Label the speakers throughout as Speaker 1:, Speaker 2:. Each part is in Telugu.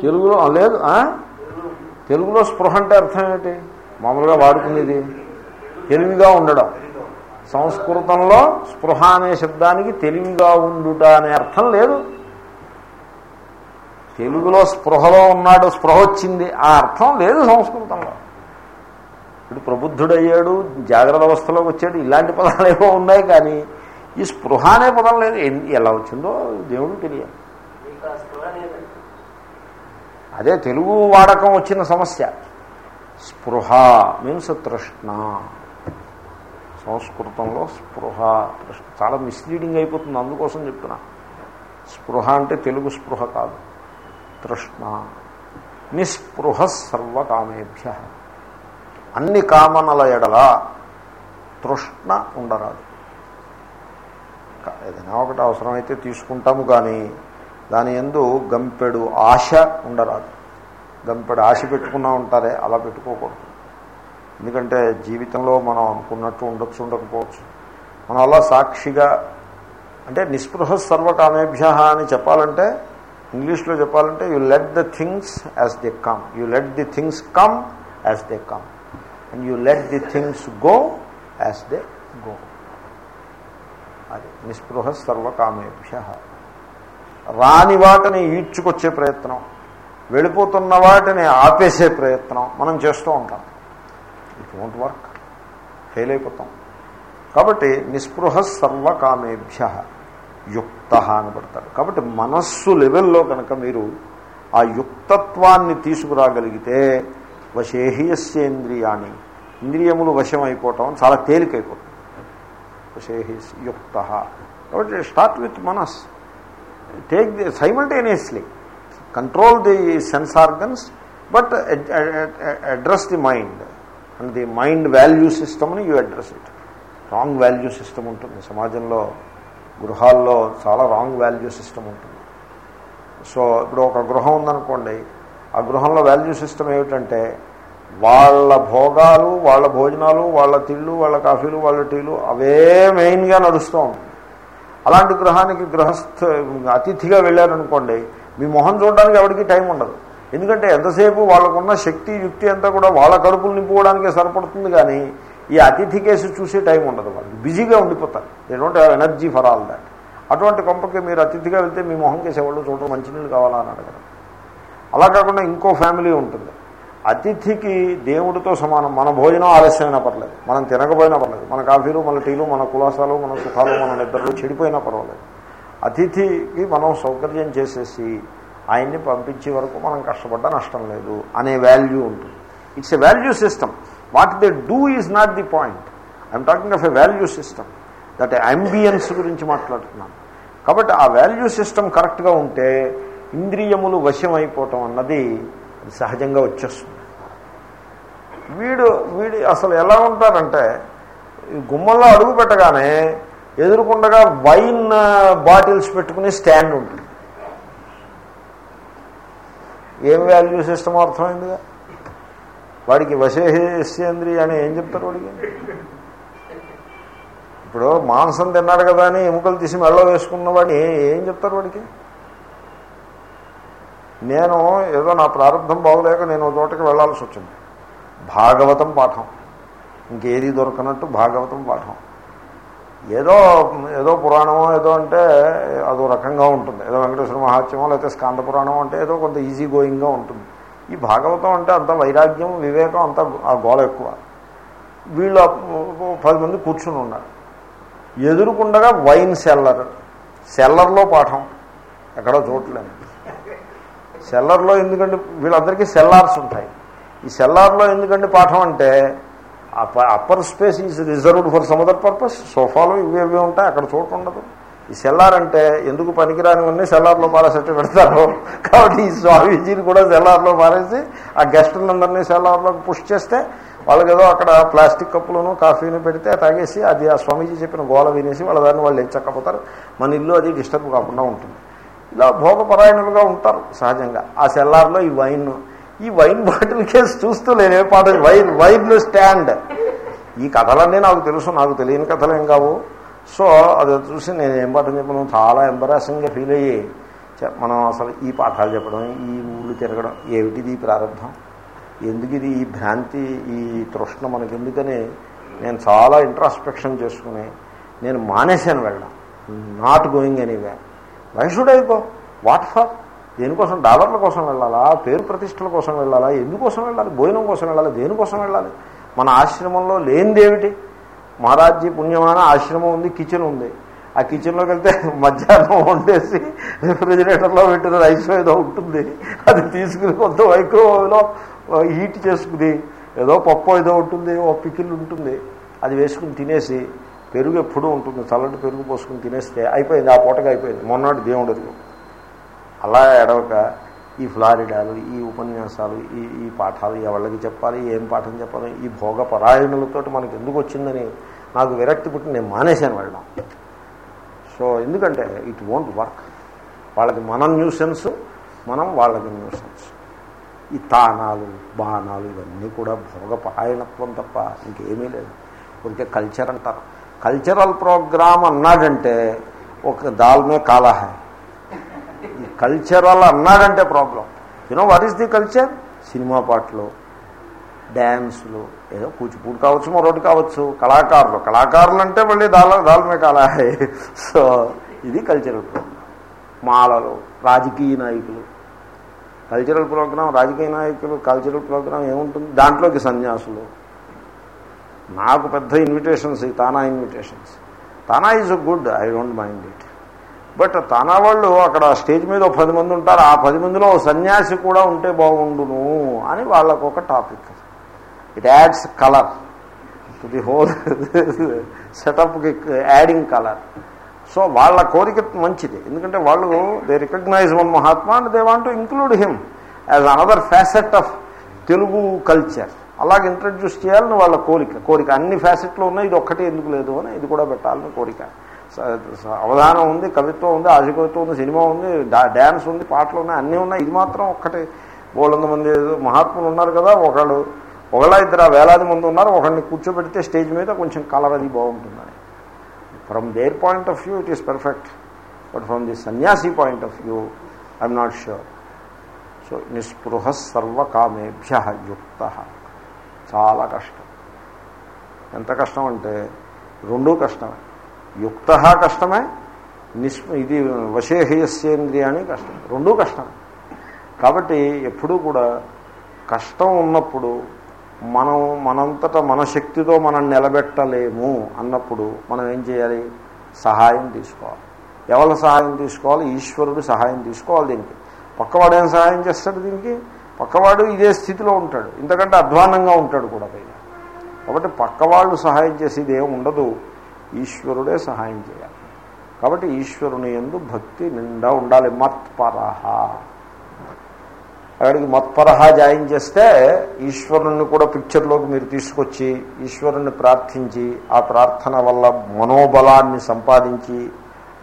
Speaker 1: తెలుగులో లేదు తెలుగులో స్పృహ అంటే అర్థం ఏంటి? మామూలుగా వాడుకునేది తెలివిగా ఉండడం. సంస్కృతంలో స్పృహ అనే శబ్దానికి తెలివిగా ఉండుట అనే అర్థం లేదు. తెలుగులో స్పృహలో ఉన్నాడు స్పృహ వచ్చింది ఆ అర్థం లేదు సంస్కృతంలో. ఇప్పుడు ప్రబుద్ధుడయ్యాడు జాగ్రత్త అవస్థలోకి వచ్చాడు ఇలాంటి పదాలు ఏవో ఉన్నాయి కానీ ఈ స్పృహ అనే పదం లేదు. ఎలా వచ్చిందో దేవుడు తెలియదు
Speaker 2: మీకు ఆ స్పృహ లేదు
Speaker 1: అదే తెలుగు వాడకం వచ్చిన సమస్య. స్పృహ మీన్స్ తృష్ణ. సంస్కృతంలో స్పృహ తృష్ణ. చాలా మిస్లీడింగ్ అయిపోతుంది అందుకోసం చెప్తున్నా. స్పృహ అంటే తెలుగు స్పృహ కాదు. తృష్ణ. నిస్పృహ సర్వకామేభ్య. అన్ని కామనల ఎడల తృష్ణ ఉండరాదు. ఏదైనా ఒకటి అవసరమైతే తీసుకుంటాము కానీ దాని ఎందు గంపెడు ఆశ ఉండరాదు. గంపెడు ఆశ పెట్టుకున్నా ఉంటారే అలా పెట్టుకోకూడదు. ఎందుకంటే జీవితంలో మనం అనుకున్నట్టు ఉండొచ్చు ఉండకపోవచ్చు. మనం అలా సాక్షిగా అంటే నిస్పృహ సర్వకామేభ్య అని చెప్పాలంటే ఇంగ్లీష్లో చెప్పాలంటే you let the things as they come you let the things come as they come and you let the things go as they go అది నిస్పృహ సర్వకామేభ్య. రాని వాటిని ఈడ్చుకొచ్చే ప్రయత్నం వెళ్ళిపోతున్న వాటిని ఆపేసే ప్రయత్నం మనం చేస్తూ ఉంటాం. ఇట్ వోంట్ వర్క్ ఫెయిల్ అయిపోతాం. కాబట్టి నిస్పృహ సర్వకామేభ్య యుక్త అని పడతాడు కాబట్టి మనస్సు లెవెల్లో కనుక మీరు ఆ యుక్తత్వాన్ని తీసుకురాగలిగితే వశేహియస్యేంద్రియాన్ని ఇంద్రియములు వశమైపోవటం చాలా తేలికైపోతుంది. వశేహిస్ యుక్త కాబట్టి స్టార్ట్ విత్ మనస్. Take the simultaneously control the sense organs but address the mind and the mind value సిస్టమ్ని you address it wrong value system ఉంటుంది. సమాజంలో గృహాల్లో చాలా రాంగ్ వాల్యూ సిస్టమ్ ఉంటుంది. సో ఇప్పుడు ఒక గృహం ఉందనుకోండి. ఆ గృహంలో వాల్యూ సిస్టమ్ ఏమిటంటే వాళ్ళ భోగాలు వాళ్ళ భోజనాలు వాళ్ళ తిళ్ళు వాళ్ళ కాఫీలు వాళ్ళ టీలు అవే మెయిన్గా నడుస్తూ ఉంటుంది అలాంటి గృహానికి గృహస్థ అతిథిగా వెళ్ళారనుకోండి మీ మొహం చూడడానికి ఎవరికి టైం ఉండదు. ఎందుకంటే ఎంతసేపు వాళ్ళకున్న శక్తి యుక్తి అంతా కూడా వాళ్ళ కడుపులు నింపుకోవడానికే సరిపడుతుంది కానీ ఈ అతిథి కేసు చూసే టైం ఉండదు వాళ్ళకి. బిజీగా ఉండిపోతారు. They don't have energy for all that అటువంటి కొంపకి మీరు అతిథిగా వెళ్తే మీ మొహం కేసు ఎవరు చూడడం మంచినీళ్ళు కావాలా అని అడగడం అలా కాకుండా ఇంకో ఫ్యామిలీ ఉంటుంది. అతిథికి దేవుడితో సమానం. మన భోజనం ఆలస్యమైనా పర్లేదు. మనం తినకపోయినా పర్లేదు. మన కాఫీలు మన టీలు మన కులాసాలు మన సుఖాలు మన నిద్రలు చెడిపోయినా పర్వాలేదు. అతిథికి మనం సౌకర్యం చేసేసి ఆయన్ని పంపించే వరకు మనం కష్టపడ్డా నష్టం లేదు అనే వాల్యూ ఉంటుంది. It's a value system what they do is not the point I'm talking of a value system that ambience గురించి మాట్లాడుతున్నాను. కాబట్టి ఆ వాల్యూ సిస్టమ్ కరెక్ట్గా ఉంటే ఇంద్రియములు వశం అయిపోవటం అన్నది అది సహజంగా వచ్చేస్తుంది. వీడు వీడు అసలు ఎలా ఉంటారంటే ఈ గుమ్మంలో అడుగు పెట్టగానే ఎదురుకుండగా వైన్ బాటిల్స్ పెట్టుకునే స్టాండ్ ఉంటుంది. ఏం వాల్యూ సిస్టమ్ అర్థమైందిగా? వాడికి వశేహేశ్యేంద్రి అని ఏం చెప్తారు వాడికి? ఇప్పుడు మాంసం తిన్నాడు కదా అని ఎముకలు తీసి మెళ్ళ వేసుకున్న వాడిని ఏం చెప్తారు వాడికి? నేను ఏదో నా ప్రారంభం బాగోలేక నేను చోటకి వెళ్ళాల్సి వచ్చింది. భాగవతం పాఠం. ఇంకేది దొరకనట్టు భాగవతం పాఠం. ఏదో ఏదో పురాణమో ఏదో అంటే అదో రకంగా ఉంటుంది. ఏదో వెంకటేశ్వర మహాత్యమో లేకపోతే స్కాంద పురాణం అంటే ఏదో కొంత ఈజీ గోయింగ్గా ఉంటుంది. ఈ భాగవతం అంటే అంత వైరాగ్యం వివేకం అంత ఆ గోల ఎక్కువ. వీళ్ళు పది మంది కూర్చుని ఉన్నారు. ఎదురుకుండగా వైన్ సెల్లర్ సెల్లర్లో పాఠం. ఎక్కడో చూడలేదు సెల్లర్లో ఎందుకంటే వీళ్ళందరికీ సెల్లార్స్ ఉంటాయి. ఈ సెల్లార్లో ఎందుకంటే పాఠం అంటే upper space is reserved for some other purpose. సోఫాలు ఇవి ఇవి ఉంటాయి అక్కడ చోటు ఉండదు. ఈ సెల్లార్ అంటే ఎందుకు పనికిరానివన్నీ సెల్లార్లో పారేసట్టు పెడతారు? కాబట్టి ఈ స్వామీజీని కూడా సెల్లార్లో పారేసి ఆ గెస్టులందరినీ సెల్లార్లోకి పుష్ చేస్తే వాళ్ళకి ఏదో అక్కడ ప్లాస్టిక్ కప్పులను కాఫీని పెడితే తాగేసి అది ఆ స్వామీజీ చెప్పిన గోల వినేసి వాళ్ళ దాన్ని వాళ్ళు ఎంచక్కపోతారు మన ఇల్లు అది డిస్టర్బ్ కాకుండా ఉంటుంది. ఇలా భోగపరాయణులుగా ఉంటారు సహజంగా. ఆ సెల్లార్లో ఈ వైన్ ఈ వైన్ బాటిల్ కేసు చూస్తూ లేనే పాట వైన్ వైన్ స్టాండ్. ఈ కథలన్నీ నాకు తెలుసు నాకు తెలియని కథలు ఏం కావు. సో అది చూసి నేను ఏం పాఠం చెప్పను చాలా ఎంబరాసింగ్గా ఫీల్ అయ్యి మనం అసలు ఈ పాఠాలు చెప్పడం ఈ ఊళ్ళు తిరగడం ఏమిటిది ప్రారంభం? ఎందుకు ఇది ఈ భ్రాంతి ఈ తృష్ణ మనకి ఎందుకని నేను చాలా ఇంట్రాస్పెక్షన్ చేసుకుని నేను మానేశాను వెళ్ళడం. Not going anyway why should I go what for దేనికోసం? డాలర్ల కోసం వెళ్ళాలా? పేరు ప్రతిష్టల కోసం వెళ్ళాలా? ఎందుకోసం వెళ్ళాలి? భోజనం కోసం వెళ్ళాలి? దేనికోసం వెళ్ళాలి? మన ఆశ్రమంలో లేనిదేమిటి? మహారాజ్జీ పుణ్యమాన ఆశ్రమం ఉంది కిచెన్ ఉంది. ఆ కిచెన్లోకి వెళ్తే మధ్యాహ్నం వండేసి రిఫ్రిజిరేటర్లో పెట్టిన రైస్ ఏదో ఉంటుంది. అది తీసుకుని కొంత మైక్రోవేవ్లో హీట్ చేసుకుని ఏదో పప్పు ఏదో ఉంటుంది ఓ పికిల్ ఉంటుంది. అది వేసుకుని తినేసి పెరుగు ఎప్పుడూ ఉంటుంది. చల్లటి పెరుగు పోసుకుని తినేస్తే అయిపోయింది ఆ పూటగా అయిపోయింది. మొన్నటి దేవుడు అలా ఎడవక ఈ ఫ్లారిడాలు ఈ ఉపన్యాసాలు ఈ ఈ పాఠాలు ఎవరికి చెప్పాలి ఏం పాఠం చెప్పాలి ఈ భోగ పరాయణులతో మనకు ఎందుకు వచ్చిందని నాకు విరక్తి పుట్టి నేను మానేశాను వెళ్ళడం. సో ఎందుకంటే ఇట్ వోంట్ వర్క్ వాళ్ళకి మనం న్యూసెన్స్ మనం వాళ్ళకి న్యూసెన్స్ ఈ తానాలు బాణాలు ఇవన్నీ కూడా భోగ పరాయణత్వం తప్ప ఇంకేమీ లేదు. ఇంకే కల్చర్ అంటారు. కల్చరల్ ప్రోగ్రామ్ అన్నాడంటే ఒక దాల్మే కాలా హై కల్చరల్ అన్నాడంటే problem. You know what is the culture cinema పాటలు డ్యాన్సులు ఏదో కూచిపూడి కావచ్చు మరొకటి కావచ్చు కళాకారులు. కళాకారులు అంటే మళ్ళీ దాల్ దాల్మే కాలా హై సో ఇది కల్చరల్ ప్రోగ్రామ్ మాలలు రాజకీయ నాయకులు. కల్చరల్ ప్రోగ్రాం రాజకీయ నాయకులు కల్చరల్ ప్రోగ్రాం ఏముంటుంది? దాంట్లోకి సన్యాసులు. నాకు పెద్ద ఇన్విటేషన్స్ ఈ TANA invitations. TANA is good I don't mind it. But TANA వాళ్ళు అక్కడ స్టేజ్ మీద ఒక పది మంది ఉంటారు ఆ పది మందిలో ఓ సన్యాసి కూడా ఉంటే బాగుండును అని వాళ్ళకు ఒక topic. It adds colour to the whole సెటప్కి adding colour so వాళ్ళ కోరిక మంచిది. ఎందుకంటే వాళ్ళు they recognise one Mahatma and they want to include him as another facet of Telugu culture అలాగే ఇంట్రడ్యూస్ చేయాలని వాళ్ళ కోరిక. కోరిక అన్ని ఫ్యాసెట్లు ఉన్నాయి ఇది ఒక్కటే ఎందుకు లేదు అని ఇది కూడా పెట్టాలని కోరిక. స- స- అవధానం ఉంది కవిత్వం ఉంది ఆశకవిత్వం ఉంది సినిమా ఉంది డ్యాన్స్ ఉంది పాటలు ఉన్నాయి అన్నీ ఉన్నాయి. ఇది మాత్రం ఒక్కటే. బోలంత మంది ఏదో మహాత్ములు ఉన్నారు కదా ఒకళ్ళు ఒకళ్ళ ఇద్దరు వేలాది మంది ఉన్నారు ఒకళ్ళని కూర్చోబెడితే స్టేజ్ మీద కొంచెం కలర్ అది బాగుంటుందని. From their point of view it is perfect but from the sanyasi point of view I'm not sure so నిస్పృహ సర్వకామేభ్య యుక్త చాలా కష్టం. ఎంత కష్టం అంటే రెండూ కష్టమే. యుక్త కష్టమే నిస్ ఇది వశేహయస్యేంద్రియాన్ని కష్టం. రెండూ కష్టమే. కాబట్టి ఎప్పుడూ కూడా కష్టం ఉన్నప్పుడు మనం మనంతట మన శక్తితో మనం నిలబెట్టలేము అన్నప్పుడు మనం ఏం చేయాలి? సహాయం తీసుకోవాలి. ఎవరి సహాయం తీసుకోవాలి? ఈశ్వరుడు సహాయం తీసుకోవాలి దీనికి. పక్కవాడు ఏం సహాయం చేస్తాడు దీనికి? పక్కవాడు ఇదే స్థితిలో ఉంటాడు. ఇంతకంటే అధ్వానంగా ఉంటాడు కూడా పైన. కాబట్టి పక్కవాళ్ళు సహాయం చేసేది ఏమి ఉండదు. ఈశ్వరుడే సహాయం చేయాలి. కాబట్టి ఈశ్వరుని ఎందు భక్తి నిండా ఉండాలి. మత్పరహ. అక్కడికి మత్పరహ జాయిన్ చేస్తే ఈశ్వరుణ్ణి కూడా పిక్చర్లోకి మీరు తీసుకొచ్చి ఈశ్వరుణ్ణి ప్రార్థించి ఆ ప్రార్థన వల్ల మనోబలాన్ని సంపాదించి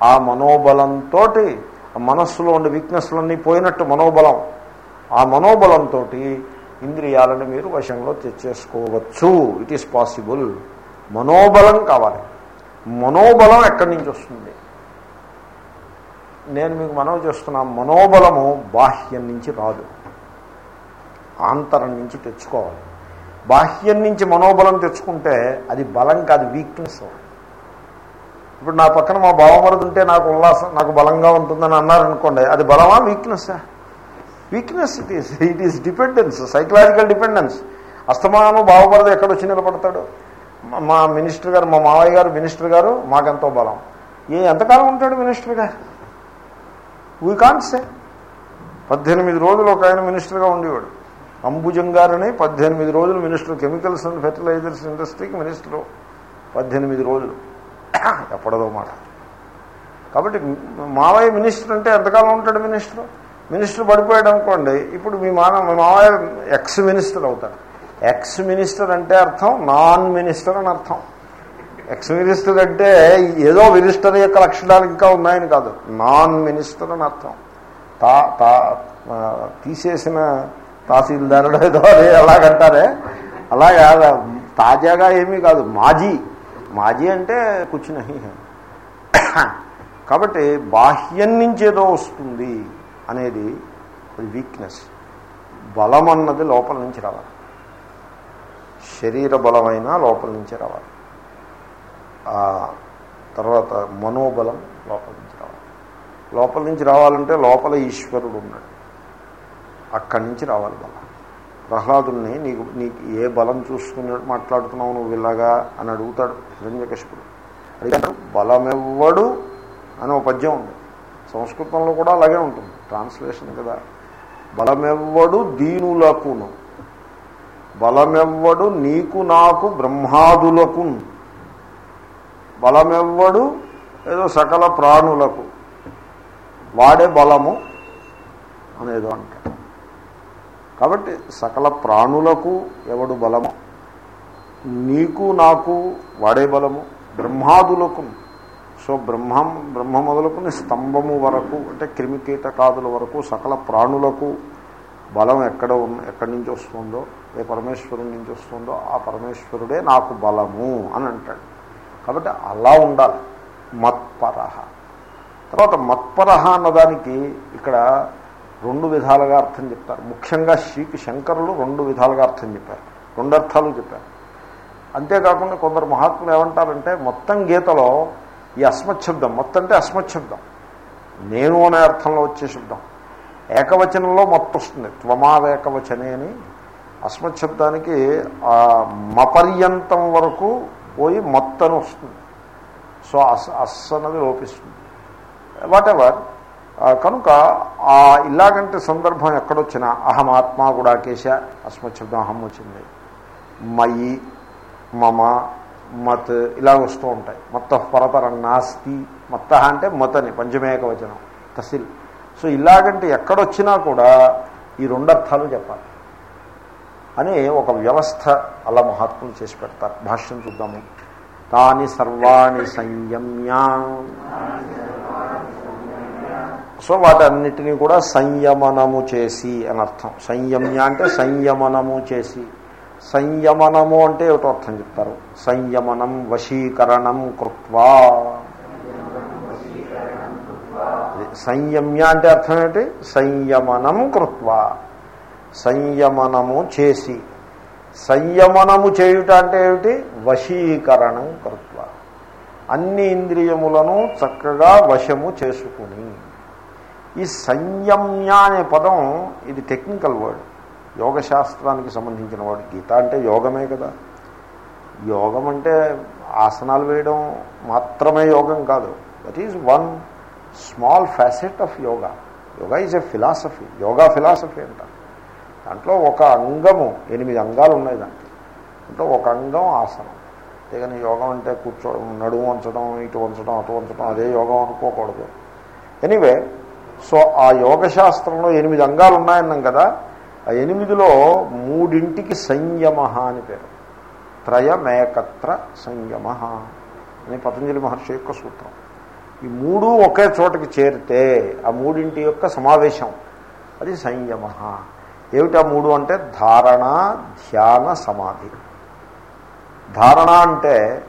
Speaker 1: ఆ మనోబలంతో మనస్సులో ఉండే వీక్నెస్లన్నీ పోయినట్టు మనోబలం. ఆ మనోబలంతో ఇంద్రియాలను మీరు వశంలో తెచ్చేసుకోవచ్చు. ఇట్ ఈస్ పాసిబుల్ మనోబలం కావాలి. మనోబలం ఎక్కడి నుంచి వస్తుంది? నేను మీకు మనవి చేస్తున్నా మనోబలము బాహ్యం నుంచి రాదు. ఆంతరం నుంచి తెచ్చుకోవాలి. బాహ్యం నుంచి మనోబలం తెచ్చుకుంటే అది బలం కాదు వీక్నెస్ ఇప్పుడు నా పక్కన మా బావమరది ఉంటే నాకు ఉల్లాసం నాకు బలంగా ఉంటుందని అన్నారనుకోండి అది బలమా వీక్నెస్సా weakness it is it is dependence psychological dependence అస్తమానం ఎక్కడ ఎక్కడొచ్చి నిలబడతాడు? మా- మినిస్టర్ గారు మా మావయ్య గారు మినిస్టర్ గారు మాకెంతో బలం. ఏ ఎంతకాలం ఉంటాడు మినిస్టర్ వీ కాన్సే పద్దెనిమిది రోజులు ఒక ఆయన మినిస్టర్గా ఉండేవాడు. అంబుజం గారని పద్దెనిమిది రోజులు మినిస్టర్ కెమికల్స్ అండ్ ఫెర్టిలైజర్స్ ఇండస్ట్రీకి మినిస్టరు పద్దెనిమిది రోజులు. ఎప్పటిదో మాట. కాబట్టి మావయ్య మినిస్టర్ అంటే ఎంతకాలం ఉంటాడు మినిస్టర్ మినిస్టర్ పడిపోయాడు అనుకోండి ఇప్పుడు మీ మాన మీ ఎక్స్ మినిస్టర్ అవుతాడు ఎక్స్ మినిస్టర్ అంటే అర్థం నాన్ మినిస్టర్ అని అర్థం. ఎక్స్ మినిస్టర్ అంటే ఏదో మినిస్టర్ యొక్క లక్షణాలు ఇంకా ఉన్నాయని కాదు. నాన్ మినిస్టర్ అని అర్థం. తా తా తీసేసిన తహసీల్దారుడు ఏదో అదే ఎలాగంటారే? అలాగా తాజాగా ఏమీ కాదు. మాజీ. మాజీ అంటే కూర్చుని కాబట్టి బాహ్యం నుంచి ఏదో వస్తుంది. అనేది అది వీక్నెస్ బలం అన్నది లోపల నుంచి రావాలి. శరీర బలమైనా లోపల నుంచి రావాలి. తర్వాత మనోబలం లోపల నుంచి రావాలి. లోపల నుంచి రావాలంటే లోపల ఈశ్వరుడు ఉన్నాడు. అక్కడి నుంచి రావాలి బలం. ప్రహ్లాదుల్ని నీకు నీకు ఏ బలం చూసుకుని మాట్లాడుతున్నావు నువ్వు ఇలాగా అని అడుగుతాడు హిరణ్యకశిపుడు. అడిగాడు బలమెవ్వడు అని ఒక పద్యం ఉంది. సంస్కృతంలో కూడా అలాగే ఉంటుంది. ట్రాన్స్లేషన్ కదా. బలమెవ్వడు దీనులకును. బలమెవ్వడు నీకు నాకు బ్రహ్మాదులకు. బలమెవ్వడు ఏదో సకల ప్రాణులకు. వాడే బలము అనేదో అంటారు కాబట్టి సకల ప్రాణులకు ఎవడు బలము? నీకు నాకు వాడే బలము. బ్రహ్మాదులకు. సో బ్రహ్మం బ్రహ్మ మొదలుకుని స్తంభము వరకు అంటే క్రిమికీటకాదుల వరకు సకల ప్రాణులకు బలం ఎక్కడ ఉన్న ఎక్కడి నుంచి వస్తుందో ఏ పరమేశ్వరుడి నుంచి వస్తుందో ఆ పరమేశ్వరుడే నాకు బలము అని అంటాడు. కాబట్టి అలా ఉండాలి. మత్పరహ తర్వాత మత్పరహ అన్నదానికి ఇక్కడ రెండు విధాలుగా అర్థం చెప్తారు. ముఖ్యంగా శ్రీకి శంకరులు రెండు విధాలుగా అర్థం చెప్పారు. రెండు అర్థాలు చెప్పారు. అంతేకాకుండా కొందరు మహాత్ములు ఏమంటారంటే మొత్తం గీతలో ఈ అస్మశబ్దం మొత్తం అంటే అస్మశబ్దం నేను అనే అర్థంలో వచ్చే శబ్దం. ఏకవచనంలో మొత్తం వస్తుంది. త్వమావేకవచనే అని అస్మశబ్దానికి మపర్యంతం వరకు పోయి మొత్తను వస్తుంది. సో అస్ అస్ అన్నది లోపిస్తుంది. వాట్ ఎవర్ కనుక ఆ ఇలాగంటే సందర్భం ఎక్కడొచ్చినా అహమాత్మ కూడా కేశ అస్మశబ్దం అహం వచ్చింది. మయి మమ మత్ ఇలా వస్తూ ఉంటాయి. మత్త పరపరం నాస్తి. మత్త అంటే మతని పంచమేక వచనం తసిల్. సో ఇలాగంటే ఎక్కడొచ్చినా కూడా ఈ రెండు అర్థాలు చెప్పాలి. అని ఒక వ్యవస్థ అలా మహాత్ములు చేసి పెడతారు. భాష్యం చూద్దాము. తాని సర్వాణి సంయమ్యా. సో వాటన్నిటినీ కూడా సంయమనము చేసి అని అర్థం. సంయమ్య అంటే సంయమనము చేసి. సంయమనము అంటే ఏమిటో అర్థం చెప్తారు. సంయమనం వశీకరణం కృత్వా. సంయమ్య అంటే అర్థం ఏంటి? సంయమనం కృత్వా. సంయమనము చేసి. సంయమనము చేయుట అంటే ఏమిటి? వశీకరణం కృత్వ. అన్ని ఇంద్రియములను చక్కగా వశము చేసుకుని. ఈ సంయమ్య అనే పదం ఇది టెక్నికల్ వర్డ్. యోగశాస్త్రానికి సంబంధించిన వాడు. గీత అంటే యోగమే కదా. యోగం అంటే ఆసనాలు వేయడం మాత్రమే యోగం కాదు. That is one small facet of yoga yoga is a philosophy yoga philosophy అంటారు దాంట్లో ఒక అంగము ఎనిమిది అంగాలు ఉన్నాయి దాంట్లో. అంటే ఒక అంగం ఆసనం. అంతేగాని యోగం అంటే కూర్చోవడం నడుము వంచడం ఇటు వంచడం అటు వంచడం అదే యోగం అనుకోకూడదు. ఎనీవే సో ఆ యోగశాస్త్రంలో ఎనిమిది అంగాలు ఉన్నాయన్నాం కదా. ఆ ఎనిమిదిలో మూడింటికి సంయమ అని పేరు. త్రయమేకత్ర సంయమ అని పతంజలి మహర్షి యొక్క సూత్రం. ఈ మూడు ఒకే చోటకి చేరితే ఆ మూడింటి యొక్క సమావేశం. అది సంయమ ఏమిటా మూడు అంటే? ధారణ ధ్యాన సమాధి. ధారణ అంటే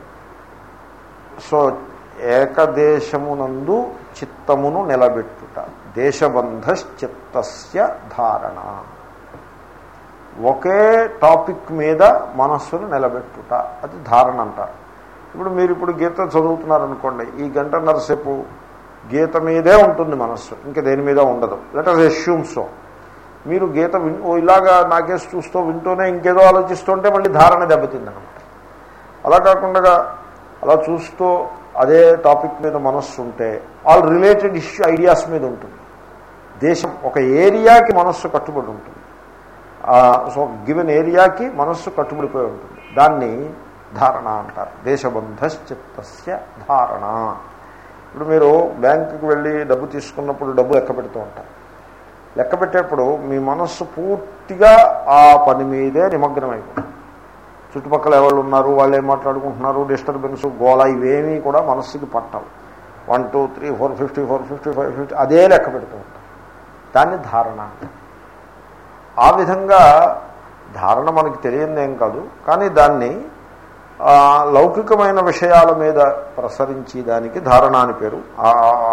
Speaker 1: సో ఏకదేశమునందు చిత్తమును నిలబెట్టుట. దేశబంధశ్చిత్తస్య ధారణ. ఒకే టాపిక్ మీద మనస్సును నిలబెట్టుట. అది ధారణ అంటారు ఇప్పుడు మీరు ఇప్పుడు గీత చదువుతున్నారనుకోండి ఈ గంట నరసేపు గీత మీదే ఉంటుంది మనస్సు ఇంకా దేని మీద ఉండదు. లెట్ అస్ ఎస్యూమ్ సో మీరు గీత విన్ ఓ ఇలాగా నాకేసి చూస్తూ వింటూనే ఇంకేదో ఆలోచిస్తుంటే మళ్ళీ ధారణ దెబ్బతిందనమాట. అలా కాకుండా అలా చూస్తూ అదే టాపిక్ మీద మనస్సు ఉంటే ఆల్ రిలేటెడ్ ఇష్యూ ఐడియాస్ మీద ఉంటుంది. దేశం ఒక ఏరియాకి మనస్సు కట్టుబడి ఉంటుంది. సో గివెన్ ఏరియాకి మనస్సు కట్టుబడిపోయి ఉంటుంది. దాన్ని ధారణ అంటారు. దేశబంధశ్చిత్తస్య ధారణ. ఇప్పుడు మీరు బ్యాంకుకి వెళ్ళి డబ్బు తీసుకున్నప్పుడు డబ్బు లెక్క పెడుతూ ఉంటారు. లెక్క పెట్టేప్పుడు మీ మనస్సు పూర్తిగా ఆ పని మీదే నిమగ్నమైపోతుంది. చుట్టుపక్కల ఎవరు ఉన్నారు వాళ్ళు ఏం మాట్లాడుకుంటున్నారు డిస్టర్బెన్స్ గోళ ఇవేమీ కూడా మనస్సుకి పట్టవు. One two three four fifty four fifty five fifty అదే లెక్క పెడుతూ ఉంటారు. దాన్ని ధారణ అంటారు. ఆ విధంగా ధారణ మనకి తెలియదేం కాదు. కానీ దాన్ని లౌకికమైన విషయాల మీద ప్రసరించి దానికి ధారణ అని పేరు.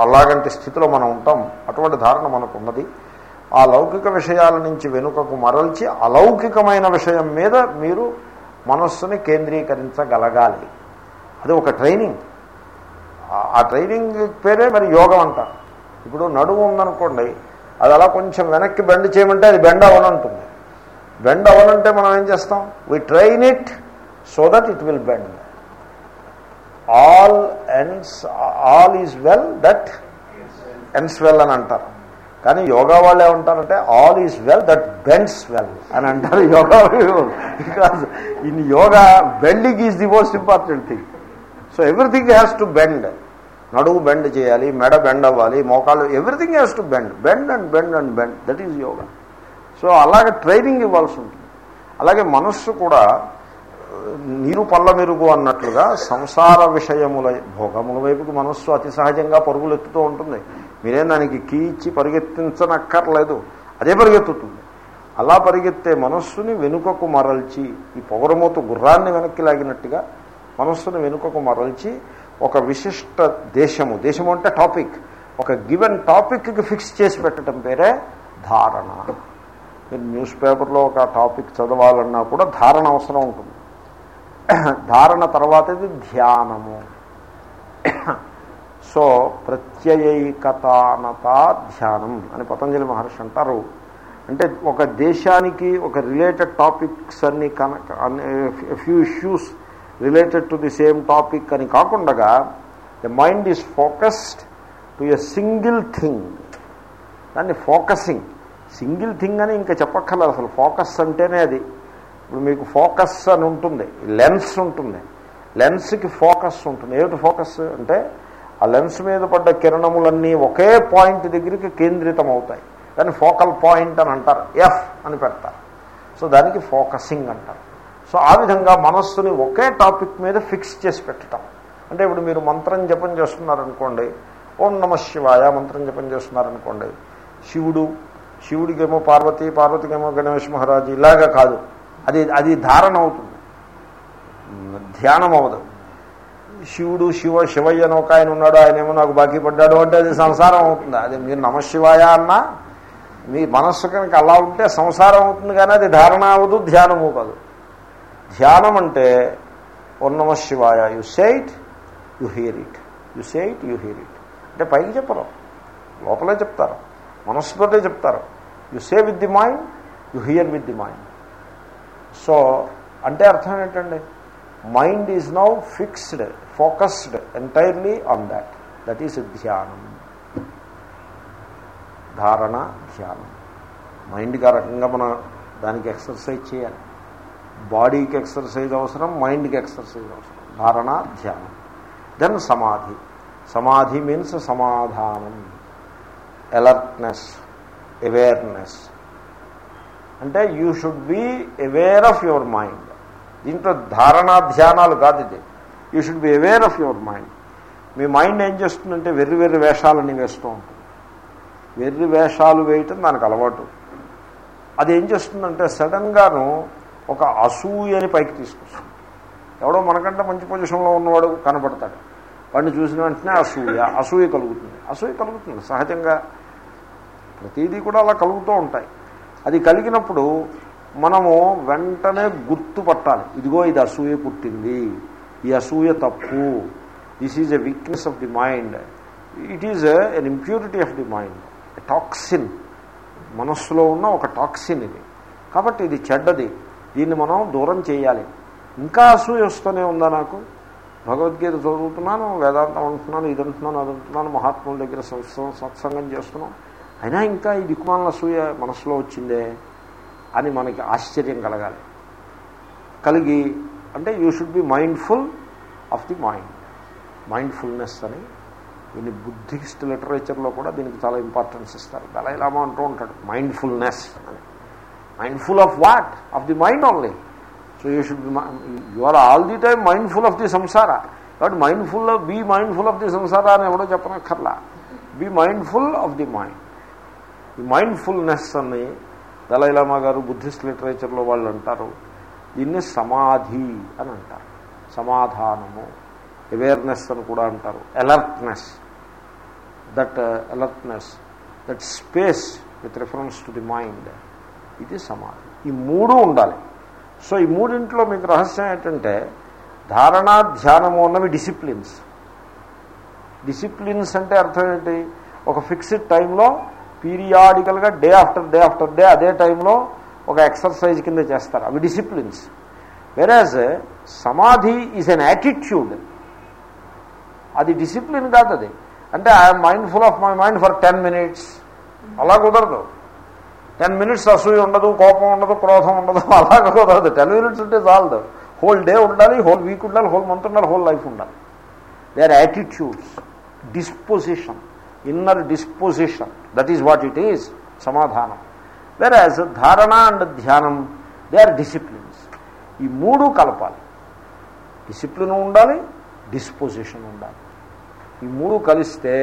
Speaker 1: అలాగంటి స్థితిలో మనం ఉంటాం. అటువంటి ధారణ మనకు ఉన్నది. ఆ లౌకిక విషయాల నుంచి వెనుకకు మరల్చి అలౌకికమైన విషయం మీద మీరు మనస్సుని కేంద్రీకరించగలగాలి. అది ఒక ట్రైనింగ్. ఆ- ఆ ట్రైనింగ్ పేరే మరి యోగం అంటారు. ఇప్పుడు నడుము ఉందనుకోండి అది అలా కొంచెం వెనక్కి బెండ్ చేయమంటే అది బెండ్ అవనంటుంది బెండ్ అవనంటే మనం ఏం చేస్తాం? We train it so that it will bend all ends all is well that ends well అని అంటారు. కానీ యోగా వాళ్ళు ఏమంటారంటే all is well that bends well అని అంటారు yoga because in yoga bending is the most important thing so everything has to bend నడువు బెండ్ చేయాలి మెడ బెండ్ అవ్వాలి మోకాలు everything has to bend bend and bend and bend that is yoga so అలాగే ట్రైనింగ్ ఇవ్వాల్సి ఉంటుంది. అలాగే మనస్సు కూడా నీరు పళ్ళ మెరుగు అన్నట్లుగా సంసార విషయముల భోగముల వైపుకి మనస్సు అతి సహజంగా పరుగులెత్తుతూ ఉంటుంది. మీరేం దానికి కీ ఇచ్చి పరిగెత్తించనక్కర్లేదు. అదే పరిగెత్తుతుంది. అలా పరిగెత్తే మనస్సుని వెనుకకు మరల్చి ఈ పొగరమూత గుర్రాన్ని వెనక్కి లాగినట్టుగా మనస్సును వెనుకకు మరల్చి ఒక విశిష్ట దేశము దేశము అంటే టాపిక్. ఒక గివెన్ టాపిక్కి ఫిక్స్ చేసి పెట్టడం పేరే ధారణ. మీరు న్యూస్ పేపర్లో ఒక టాపిక్ చదవాలన్నా కూడా ధారణ అవసరం ఉంటుంది. ధారణ తర్వాత ఇది ధ్యానము. సో ప్రత్యయైకతానత ధ్యానం అని పతంజలి మహర్షి అంటారు. అంటే ఒక దేశానికి ఒక రిలేటెడ్ టాపిక్స్ అన్ని connect few issues related to the same topic అని కాకుండా the mind is focused to a single thing దాన్ని ఫోకసింగ్ సింగిల్ థింగ్ అని ఇంకా చెప్పక్కర్లేదు అసలు. ఫోకస్ అంటేనే అది. ఇప్పుడు మీకు ఫోకస్ అని ఉంటుంది. లెన్స్ ఉంటుంది. లెన్స్కి ఫోకస్ ఉంటుంది. ఏమిటి ఫోకస్ అంటే ఆ లెన్స్ మీద పడ్డ కిరణములన్నీ ఒకే పాయింట్ దగ్గరికి కేంద్రితం అవుతాయి దాన్ని ఫోకల్ పాయింట్ అని అంటారు. ఎఫ్ అని పెడతారు. సో దానికి ఫోకసింగ్ అంటారు. సో ఆ విధంగా మనస్సుని ఒకే టాపిక్ మీద ఫిక్స్ చేసి పెట్టడం అంటే ఇప్పుడు మీరు మంత్రం జపం చేస్తున్నారనుకోండి ఓం నమ శివాయ మంత్రం జపం చేస్తున్నారనుకోండి శివుడు శివుడికేమో పార్వతి పార్వతికేమో గణేష్ మహారాజు ఇలాగా కాదు. అది అది ధారణ అవుతుంది. ధ్యానం అవ్వదు శివుడు శివ శివయ్య అని ఒక ఆయన ఉన్నాడు ఆయన ఏమో నాకు బాకీ పడ్డాడు అంటే అది సంసారం అవుతుంది? అది మీరు నమశివాయ అన్నా మీ మనస్సు కనుక అలా ఉంటే సంసారం అవుతుంది కానీ అది ధారణ అవ్వదు ధ్యానము కాదు ధ్యానం అంటే ఓ నమ శివాయ you it you hear it. You it you hear it. అంటే పైకి చెప్పరు. లోపలే చెప్తారు. మనస్సుతోటే చెప్తారు. You say with the mind you hear with the mind. So అంటే అర్థం ఏంటండి? Mind is now fixed focused entirely on that. That is ధ్యానం. ధారణ ధ్యానం. మైండ్కి ఆ రకంగా మనం దానికి ఎక్సర్సైజ్ చేయాలి. బాడీకి ఎక్సర్సైజ్ అవసరం మైండ్కి ఎక్సర్సైజ్ అవసరం. ధారణ ధ్యానం. దెన్ సమాధి. సమాధి మీన్స్ సమాధానం. అలర్ట్నెస్ అవేర్నెస్ అంటే you should be aware of your mind దీంట్లో ధారణా ధ్యానాలు కాదు ఇది. You should be aware of your mind me mind ఏం చేస్తుందంటే వెర్రి వెర్రి వేషాలని వేస్తూ ఉంటుంది. వెర్రి వేషాలు వేయటం దానికి అలవాటు. అది ఏం చేస్తుందంటే సడన్గాను ఒక అసూయని పైకి తీసుకొస్తుంది. ఎవడో మనకంటే మంచి పొజిషన్లో ఉన్నవాడు కనపడతాడు వాడిని చూసిన వెంటనే అసూయ అసూయ కలుగుతుంది. అసూయ కలుగుతుంది. సహజంగా ప్రతిదీ కూడా అలా కలుగుతూ ఉంటాయి. అది కలిగినప్పుడు మనము వెంటనే గుర్తుపట్టాలి ఇదిగో ఇది అసూయ పుట్టింది. ఈ అసూయ తప్పు. This is a weakness of the mind it is an impurity of the mind toxin మనస్సులో ఉన్న ఒక టాక్సిన్ ఇది. కాబట్టి ఇది చెడ్డది. దీన్ని మనం దూరం చేయాలి. ఇంకా అసూయ వస్తూనే ఉందా నాకు? భగవద్గీత చదువుతున్నాను వేదాంతం అంటున్నాను ఇది అంటున్నాను అది అంటున్నాను మహాత్ముల దగ్గర సత్సంగం చేస్తున్నాం. అయినా ఇంకా ఈ దిక్కుమాల అసూయ మనసులో వచ్చిందే అని మనకి ఆశ్చర్యం కలగాలి. కలిగి అంటే you should be mindful of the mind mindfulness అని దీన్ని బుద్ధిస్ట్ లిటరేచర్లో కూడా దీనికి చాలా ఇంపార్టెన్స్ ఇస్తారు. దళైలామా అంటూ ఉంటాడు మైండ్ఫుల్నెస్ అని. Mindful of what of the mind only so you should be you are all the time mindful of the samsara కాబట్టి mindful be mindful of the samsara అని ఎవడో చెప్పనక్కర్లా. Be mindful of the mind ఈ మైండ్ఫుల్నెస్ అని దళైలామా గారు బుద్ధిస్ట్ లిటరేచర్లో వాళ్ళు అంటారు. దీన్ని సమాధి అని అంటారు. సమాధానము అవేర్నెస్ అని కూడా అంటారు. Alertness that alertness that space with reference to the mind ఇది సమాధి. ఈ మూడు ఉండాలి. సో ఈ మూడింట్లో మీకు రహస్యం ఏంటంటే ధారణ ధ్యానము ఉన్నవి డిసిప్లిన్స్. డిసిప్లిన్స్ అంటే అర్థం ఏంటి? ఒక ఫిక్స్డ్ టైంలో పీరియాడికల్గా day after day after day అదే టైంలో ఒక ఎక్సర్సైజ్ కింద చేస్తారు. అవి disciplines. Whereas samadhi is an attitude అది డిసిప్లిన్ కాదు అది. అంటే I'm mindful of my mind for ten minutes అలా కుదరదు. టెన్ మినిట్స్ అసూయ ఉండదు కోపం ఉండదు క్రోధం ఉండదు అలా కుదరదు. టెన్ మినిట్స్ ఉంటే చాలదు హోల్ డే ఉండాలి హోల్ వీక్ ఉండాలి హోల్ మంత్ ఉండాలి హోల్ లైఫ్ ఉండాలి. They are attitudes disposition inner disposition that is what it is సమాధానం వేరే ధారణ అండ్ ధ్యానం దే ఆర్ డిసిప్లిన్స్ ఈ మూడు కలపాలి. డిసిప్లిన్ ఉండాలి డిస్పోజిషన్ ఉండాలి. ఈ మూడు కలిస్తే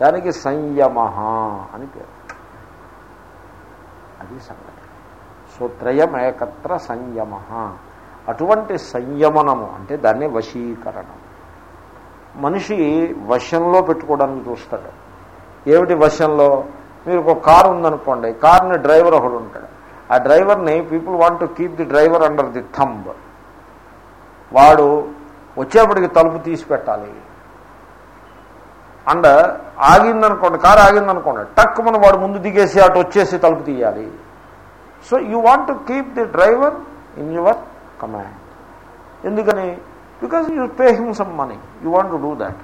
Speaker 1: దానికి సంయమ అని పేరు. అది సంగతి. సో త్రయం ఏకత్ర సంయమ అటువంటి సంయమనము అంటే దాన్ని వశీకరణం. మనిషి వశంలో పెట్టుకోవడానికి చూస్తాడు. ఏమిటి వశంలో? మీరు ఒక కారు ఉందనుకోండి కార్ని డ్రైవర్ ఒకడు ఉంటాడు. ఆ డ్రైవర్ని people want to keep the driver under the thumb. వాడు వచ్చేప్పటికి తలుపు తీసి పెట్టాలి. అండ్ ఆగిందనుకోండి కారు ఆగిందనుకోండి టక్ మన వాడు ముందు దిగేసి అటు వచ్చేసి తలుపు తీయాలి. So you want to keep the driver in your command ఎందుకని? Because you pay him some money you want to do that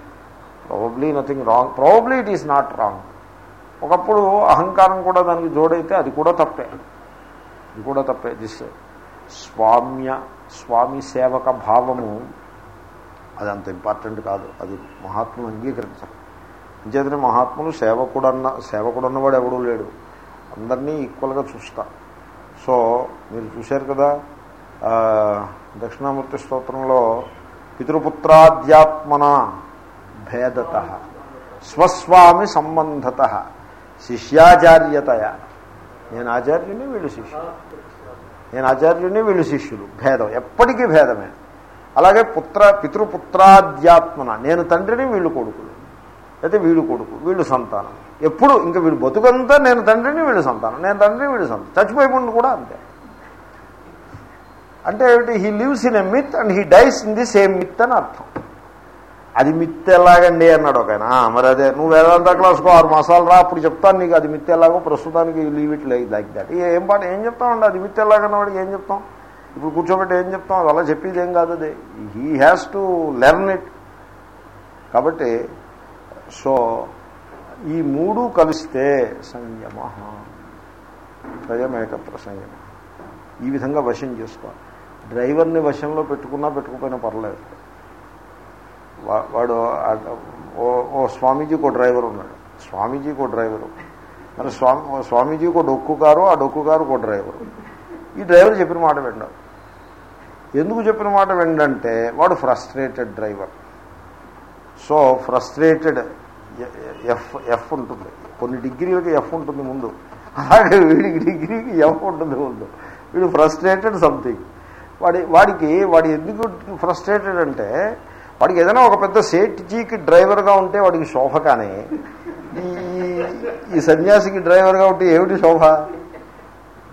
Speaker 1: probably nothing wrong probably it is not wrong ఒకప్పుడు అహంకారం కూడా దానికి జోడైతే అది కూడా తప్పే. అది కూడా తప్పే. దిస్ స్వామ్య స్వామి సేవక భావము అది అంత ఇంపార్టెంట్ కాదు. అది మహాత్ములు అంగీకరించారు అంచేతనే మహాత్ములు సేవకుడు అన్న సేవకుడు అన్నవాడు ఎవడూ లేడు. అందరినీ ఈక్వల్గా చూస్తా. సో మీరు చూశారు కదా దక్షిణామూర్తి స్తోత్రంలో పితృపుత్రాధ్యాత్మన భేదత స్వస్వామి సంబంధత శిష్యాచార్యతయ. నేను ఆచార్యుని వీళ్ళు శిష్యులు. నేను ఆచార్యుని వీళ్ళు శిష్యులు. భేదం. ఎప్పటికీ భేదమే. అలాగే పుత్ర పితృపుత్రాధ్యాత్మన. నేను తండ్రిని వీళ్ళు కొడుకులు. అయితే వీడు కొడుకు వీళ్ళు సంతానం. ఎప్పుడు ఇంకా వీడు బతుకంతా నేను తండ్రిని వీళ్ళు సంతానం. నేను తండ్రిని వీళ్ళు సంతానం. చచ్చిపోయి కూడా అంతే. అంటే ఏమిటి? He lives in a myth and he dies in the same myth అని అర్థం. అది మిత్ ఎలాగండి అన్నాడు ఒక ఆయన. మరి అదే నువ్వు వేదాంత క్లాస్కో ఆరు మాసాలు రా అప్పుడు చెప్తాను నీకు అది మిత్ ఎలాగో ప్రస్తుతానికి leave it like that that ఏం పాట ఏం చెప్తామండి అది మిత్ ఎలాగన్న వాడికి ఏం చెప్తాం ఇప్పుడు కూర్చోబెట్టి ఏం చెప్తాం అది అలా చెప్పేది ఏం కాదు అది. He has to learn it కాబట్టి సో ఈ మూడు కలిస్తే సంయమ. స్వయమేకత్ర ప్రసంయమ ఈ విధంగా వశం చేసుకోవాలి డ్రైవర్ని వశంలో పెట్టుకున్నా పెట్టుకుపోయినా పర్లేదు. వాడు ఓ స్వామీజీకి ఒక డ్రైవర్ ఉన్నాడు. స్వామీజీకి ఒక డ్రైవరు. మరి స్వామి స్వామీజీకి ఒక డొక్కు కారు ఆ డొక్కు కారు ఒక డ్రైవరు. ఈ డ్రైవర్ చెప్పిన మాట విన్నాడు ఎందుకు చెప్పిన మాట విండంటే వాడు ఫ్రస్ట్రేటెడ్ డ్రైవర్. సో ఫ్రస్ట్రేటెడ్ ఎఫ్ ఎఫ్ ఉంటుంది. కొన్ని డిగ్రీలకి ఎఫ్ ఉంటుంది ముందు. అలాగే వీడికి డిగ్రీకి ఎఫ్ ఉంటుంది ముందు. వీడు ఫ్రస్ట్రేటెడ్ సంథింగ్ వాడి వాడికి వాడు ఎందుకు ఫ్రస్ట్రేటెడ్ అంటే వాడికి ఏదైనా ఒక పెద్ద సేట్జీకి డ్రైవర్గా ఉంటే వాడికి శోభ కానీ ఈ ఈ సన్యాసికి డ్రైవర్గా ఉంటే ఏమిటి శోభ?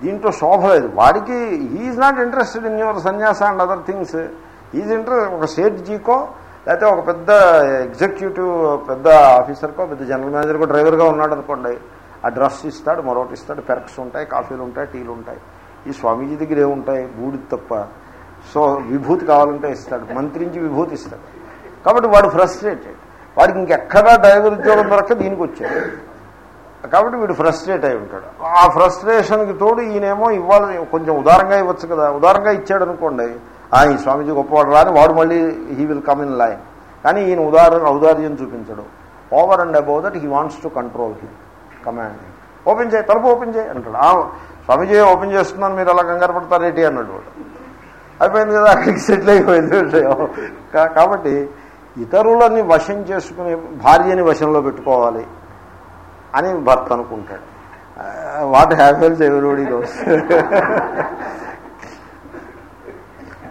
Speaker 1: దీంట్లో శోభ లేదు. వాడికి is not interested in your సన్యాస and other things is interest ఒక సేట్జీకో లేకపోతే ఒక పెద్ద ఎగ్జిక్యూటివ్ పెద్ద ఆఫీసర్కో పెద్ద జనరల్ మేనేజర్కో డ్రైవర్గా ఉన్నాడు అనుకోండి. ఆ డ్రెస్ ఇస్తాడు మరొకటి ఇస్తాడు పెరక్స్ ఉంటాయి కాఫీలు ఉంటాయి టీలు ఉంటాయి. ఈ స్వామీజీ దగ్గర ఏముంటాయి? బూడి తప్ప. సో విభూతి కావాలంటే ఇస్తాడు మంత్రించి విభూతి ఇస్తాడు. కాబట్టి వాడు ఫ్రస్ట్రేటెడ్ వాడికి ఇంకెక్కడా డ్రైవర్ ఉద్యోగం దొరక్క దీనికి వచ్చాడు కాబట్టి వీడు ఫ్రస్ట్రేట్ అయి ఉంటాడు. ఆ ఫ్రస్ట్రేషన్కి తోడు ఈయనేమో ఇవ్వాలి కొంచెం ఉదారంగా ఇవ్వచ్చు కదా. ఉదారంగా ఇచ్చాడు అనుకోండి ఈ స్వామీజీ గొప్పవాడు రాని వాడు మళ్ళీ he will come in line కానీ ఈయన ఉదాహరణ ఔదార్యం చూపించడు. Over and above that he wants to control he command open చేయి తలుపు ఓపెన్ చేయి అంటాడు. స్వామీజీ ఓపెన్ చేస్తున్నాను మీరు అలా కంగారు పడతారేటి అన్నాడు వాడు. అయిపోయింది కదా అక్కడికి సెటిల్ అయిపోయింది కాబట్టి ఇతరులని వశం చేసుకుని భార్యని వశంలో పెట్టుకోవాలి అని భర్త అనుకుంటాడు. వాట్ హ్యాపెన్స్ ఎవరిబడి దోస్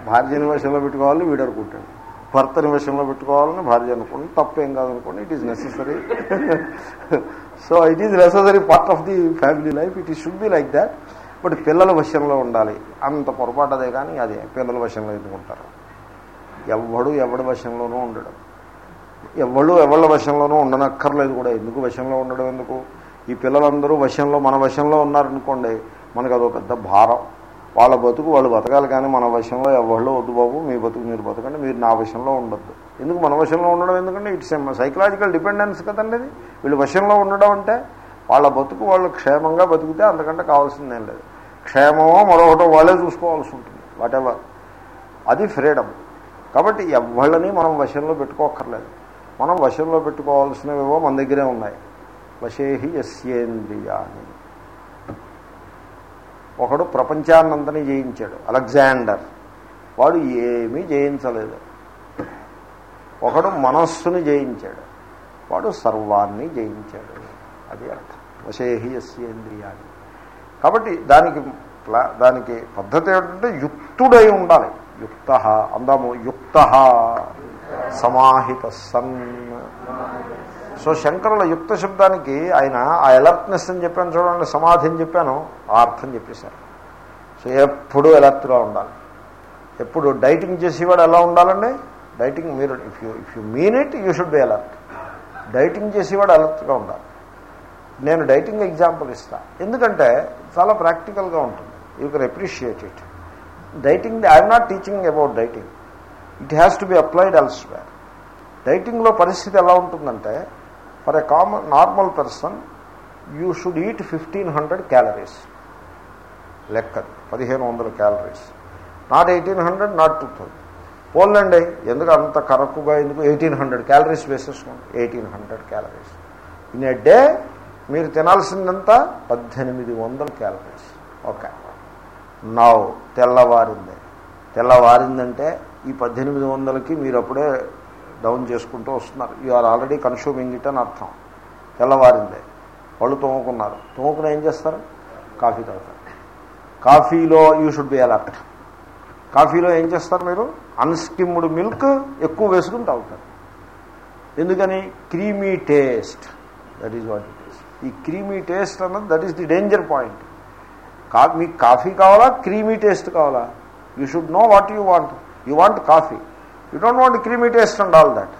Speaker 1: భార్యని వశంలో పెట్టుకోవాలి వీడు అనుకుంటాడు. భర్తని వశంలో పెట్టుకోవాలని భార్య అనుకోండి తప్పేం కాదనుకోండి it is necessary so it is necessary part of the family life it ఈ should be like that but పిల్లల వశంలో ఉండాలి. అంత పొరపాటు అదే కానీ అదే. పిల్లల వశంలో ఎందుకుంటారు ఎవడు ఎవడి వశంలోనూ ఉండడం. ఎవళ్ళు ఎవళ్ళ వశంలోనూ ఉండనక్కర్లేదు కూడా. ఎందుకు వశంలో ఉండడం ఎందుకు? ఈ పిల్లలందరూ వశంలో మన వశంలో ఉన్నారనుకోండి మనకు అదో పెద్ద భారం. వాళ్ళ బతుకు వాళ్ళు బతకాలి కానీ మన వశంలో ఎవరిలో వద్దు బాబు మీ బతుకు మీరు బతకండి మీరు నా వశంలో ఉండొద్దు. ఎందుకు మన వశంలో ఉండడం ఎందుకంటే ఇట్స్ సైకలాజికల్ డిపెండెన్స్ కదండి ఇది వీళ్ళు వశంలో ఉండడం అంటే వాళ్ళ బతుకు వాళ్ళు క్షేమంగా బతికితే అంతకంటే కావాల్సిందేం లేదు. క్షేమమో మరొకటో వాళ్ళే చూసుకోవాల్సి ఉంటుంది వాటెవర్ అది ఫ్రీడమ్ కాబట్టి ఎవళ్ళని మనం వశంలో పెట్టుకోక్కర్లేదు. మనం వశంలో పెట్టుకోవాల్సినవేవో మన దగ్గరే ఉన్నాయి. వశేహి యస్యేంద్రియాని ఒకడు ప్రపంచాన్నంతని జయించాడు. అలెగ్జాండర్. వాడు ఏమీ జయించలేదు. ఒకడు మనస్సుని జయించాడు. వాడు సర్వాన్ని జయించాడు. అది అర్థం. వశేహి యస్యేంద్రియాని కాబట్టి దానికి ప్లా దానికి పద్ధతి ఏంటంటే యుక్తుడై ఉండాలి. యుక్త అందాము. యుక్త సమాహిత సన్ సో శంకరుల యుక్త శబ్దానికి ఆయన ఆ అలర్ట్నెస్ అని చెప్పాను చూడండి సమాధి అని చెప్పాను ఆ అర్థం చెప్పేశారు. సో ఎప్పుడు అలర్ట్గా ఉండాలి. ఎప్పుడు డైటింగ్ చేసేవాడు ఎలా ఉండాలండి? డైటింగ్ మీరు if you if you mean it you should be alert dieting చేసేవాడు అలర్ట్గా ఉండాలి. నేను డైటింగ్ ఎగ్జాంపుల్ ఇస్తాను ఎందుకంటే చాలా ప్రాక్టికల్గా ఉంటుంది. You can appreciate it dieting I'm not teaching about dieting it has to be applied elsewhere డైటింగ్లో పరిస్థితి ఎలా ఉంటుందంటే for a common normal person you should eat fifteen hundred calories. లెక్కది పదిహేను వందల calories. Not eighteen hundred not two thousand పోలండి ఎందుకు అంత కరక్కుగా ఎందుకు ఎయిటీన్ హండ్రెడ్ క్యాలరీస్ వేసేసుకోండి? Eighteen hundred calories. In a day మీరు తినాల్సిందంతా పద్దెనిమిది వందల క్యాలరీస్. ఓకే. నావు తెల్లవారింది. తెల్లవారిందంటే ఈ పద్దెనిమిది వందలకి మీరు అప్పుడే డౌన్ చేసుకుంటూ వస్తున్నారు. You are already consuming it అని అర్థం. తెల్లవారిందే. వాళ్ళు తోముకున్నారు. తోముకుని ఏం చేస్తారు? కాఫీ తాగుతారు. కాఫీలో యూ షుడ్ బి అలర్ట్ కాఫీలో ఏం చేస్తారు మీరు? అన్స్కిమ్డ్ మిల్క్ ఎక్కువ వేసుకుని తాగుతారు. ఎందుకని? Creamy taste. That is what it is ఈ క్రీమీ టేస్ట్ అన్నది that is the danger point కా మీకు కాఫీ కావాలా? క్రీమీ టేస్ట్ కావాలా? You should know what you want you want coffee you don't want creamy taste and all that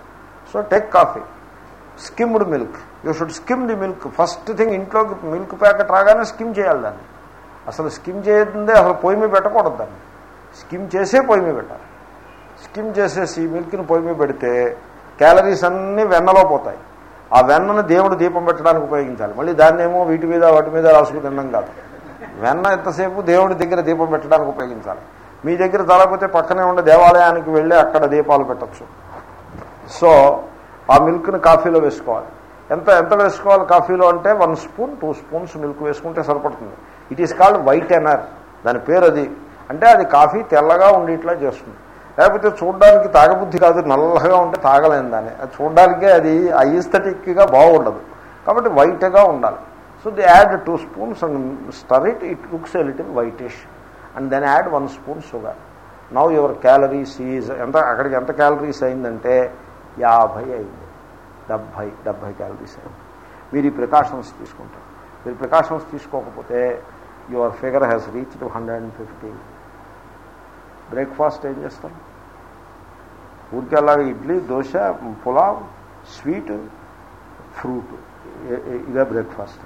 Speaker 1: so take coffee skimmed milk you should skim the milk first thing ఇంట్లోకి మిల్క్ ప్యాకెట్ రాగానే స్కిమ్ చేయాలి దాన్ని. అసలు స్కిమ్ చేయదే అసలు పొయ్యి మీద పెట్టకూడదు దాన్ని. స్కిమ్ చేసే పొయ్యి మీద పెట్టాలి. స్కిమ్ చేసేసి మిల్క్ని పొయ్యి మీద పెడితే క్యాలరీస్ అన్నీ వెన్నలో పోతాయి. ఆ వెన్నను దేవుడు దీపం పెట్టడానికి ఉపయోగించాలి. మళ్ళీ దాన్ని ఏమో వీటి మీద వాటి మీద రాసుకుని తినడం కాదు. వెన్న ఎంతసేపు దేవుడి దగ్గర దీపం పెట్టడానికి ఉపయోగించాలి. మీ దగ్గర తలపోతే పక్కనే ఉండే దేవాలయానికి వెళ్ళి అక్కడ దీపాలు పెట్టచ్చు. సో ఆ మిల్క్ని కాఫీలో వేసుకోవాలి. ఎంత ఎంత వేసుకోవాలి కాఫీలో అంటే one spoon two spoons milk వేసుకుంటే సరిపడుతుంది. It is called whitener దాని పేరు అది. అంటే అది కాఫీ తెల్లగా ఉండేట్లా చేస్తుంది. లేకపోతే చూడడానికి తాగబుద్ధి కాదు నల్లగా ఉంటే తాగలేని దాన్ని. అది చూడడానికే అది ఐస్థెటిక్గా బాగుండదు. కాబట్టి వైట్గా ఉండాలి. So the add two spoons and stir it it looks a little whitish and then add one spoon sugar now your calories is ఎంత అక్కడికి ఎంత క్యాలరీస్ అయిందంటే యాభై అయింది. డెబ్భై డెబ్భై క్యాలరీస్ అయింది. మీరు ఈ ప్రికాషన్స్ తీసుకుంటారు. మీరు ప్రికాషన్స్ తీసుకోకపోతే your figure has reach to hundred and fifty breakfast ఏం చేస్తారు? ఊరికి అలాగే ఇడ్లీ దోశ పులావ్ స్వీట్ ఫ్రూట్. ఇదే బ్రేక్ఫాస్ట్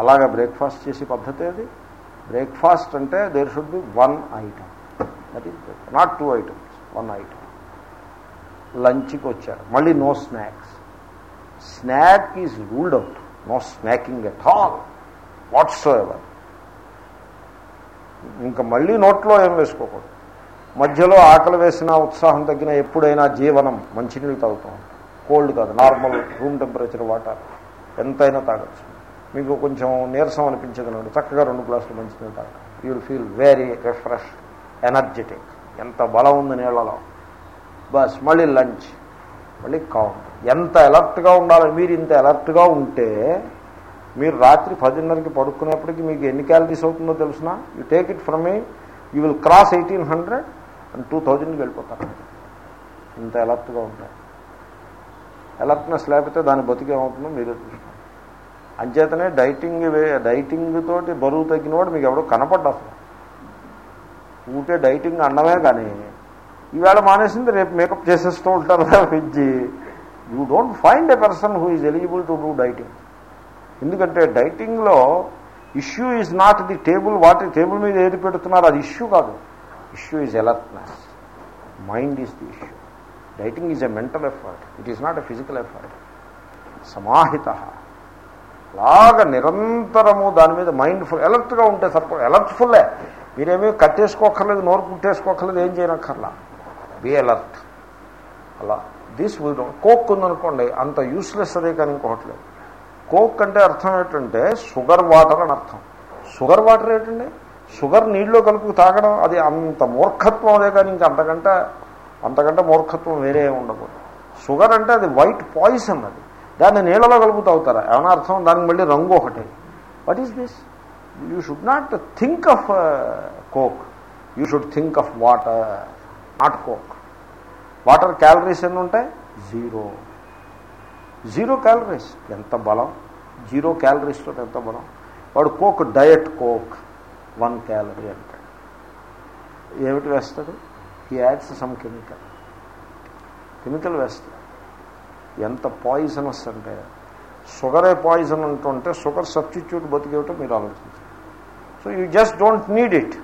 Speaker 1: అలాగా బ్రేక్ఫాస్ట్ చేసే పద్ధతి అది? బ్రేక్ఫాస్ట్ అంటే there should be one item that is not two items one item లంచ్కి వచ్చారు. మళ్ళీ no snacks snack is ruled out no snacking at all whatsoever ఇంకా మళ్ళీ నోట్లో ఏం వేసుకోకూడదు. మధ్యలో ఆకలి వేసిన ఉత్సాహం తగ్గిన ఎప్పుడైనా జీవనం మంచినీళ్ళు తాగుతాం. కోల్డ్ కాదు నార్మల్ రూమ్ టెంపరేచర్ వాటర్ ఎంతైనా తాగొచ్చు. మీకు కొంచెం నీరసం అనిపించగలడు చక్కగా రెండు గ్లాసులు మంచినీళ్ళు తాగడం you will feel very refresh energetic ఎంత బలం ఉంది నీళ్ళలో. బస్ మళ్ళీ లంచ్ మళ్ళీ కౌంట్. ఎంత అలర్ట్గా ఉండాలి మీరు ఇంత అలర్ట్గా ఉంటే మీరు రాత్రి పదిన్నరకి పడుకునేప్పటికీ మీకు ఎన్ని క్యాలరీస్ అవుతుందో తెలిసిన? You take it from me you will cross eighteen hundred and two థౌజండ్కి వెళ్ళిపోతారు. ఇంత అలర్ట్గా ఉంటాయి అలర్ట్నెస్ లేకపోతే దాని బతికేమవుతుందో మీరు మీరే చూసుకోండి అంచేతనే డైటింగ్ వే డైటింగ్ తోటి బరువు తగ్గినవాడు మీకు ఎవడో కనపడ్డా ఊటే డైటింగ్ అన్నమే కానీ ఈవేళ మానేసింది రేపు మేకప్ చేసేస్తూ ఉంటారు తప్పించి you don't find a person who is eligible to do dieting ఎందుకంటే డైటింగ్లో issue is not the table వాటి టేబుల్ మీద ఏది పెడుతున్నారు అది ఇష్యూ కాదు. Issue is alertness mind is the issue dieting is a mental effort it is not a physical effort సమాహిత. లాగా నిరంతరము దాని మీద మైండ్ఫుల్ ఎలర్ట్గా ఉంటే సరిపో అలర్ట్ఫుల్లే. మీరేమీ కట్టేసుకోకర్లేదు నోరు కుట్టేసుకోకర్లేదు ఏం చేయనక్కర్లా. Be alert. అలా. దిస్ వీ కోక్ ఉందనుకోండి అంత యూస్లెస్ అదే కానీ ఇంకోట్లేదు కోక్ అంటే అర్థం ఏంటంటే షుగర్ వాటర్ అని అర్థం. షుగర్ వాటర్ ఏంటండి? షుగర్ నీళ్ళలో కలుపు తాగడం అది అంత మూర్ఖత్వం అదే కానీ ఇంక అంతకంటే అంతకంటే మూర్ఖత్వం వేరే ఉండదు షుగర్ అంటే అది వైట్ పాయిజన్ అది. దాన్ని నీళ్ళలో కలుపుతూ అవుతారా? ఏమైనా అర్థం దానికి మళ్ళీ రంగు ఒకటి. What is this you should not think of coke you should think of water not coke water calories ఎన్ని ఉంటాయి? జీరో జీరో క్యాలరీస్ ఎంత బలం? జీరో క్యాలరీస్తో ఎంత బలం? వాడు coke diet coke one calorie అంటాడు. ఏమిటి వేస్తాడు? ఈ యాడ్స్ సమ్ కెమికల్ కెమికల్ వేస్తాడు. ఎంత పాయిజనస్ అంటే షుగరే పాయిజన్ అంటుంటే షుగర్ సబ్స్టిట్యూట్ బతికేవటం మీరు ఆలోచించారు so you just don't need it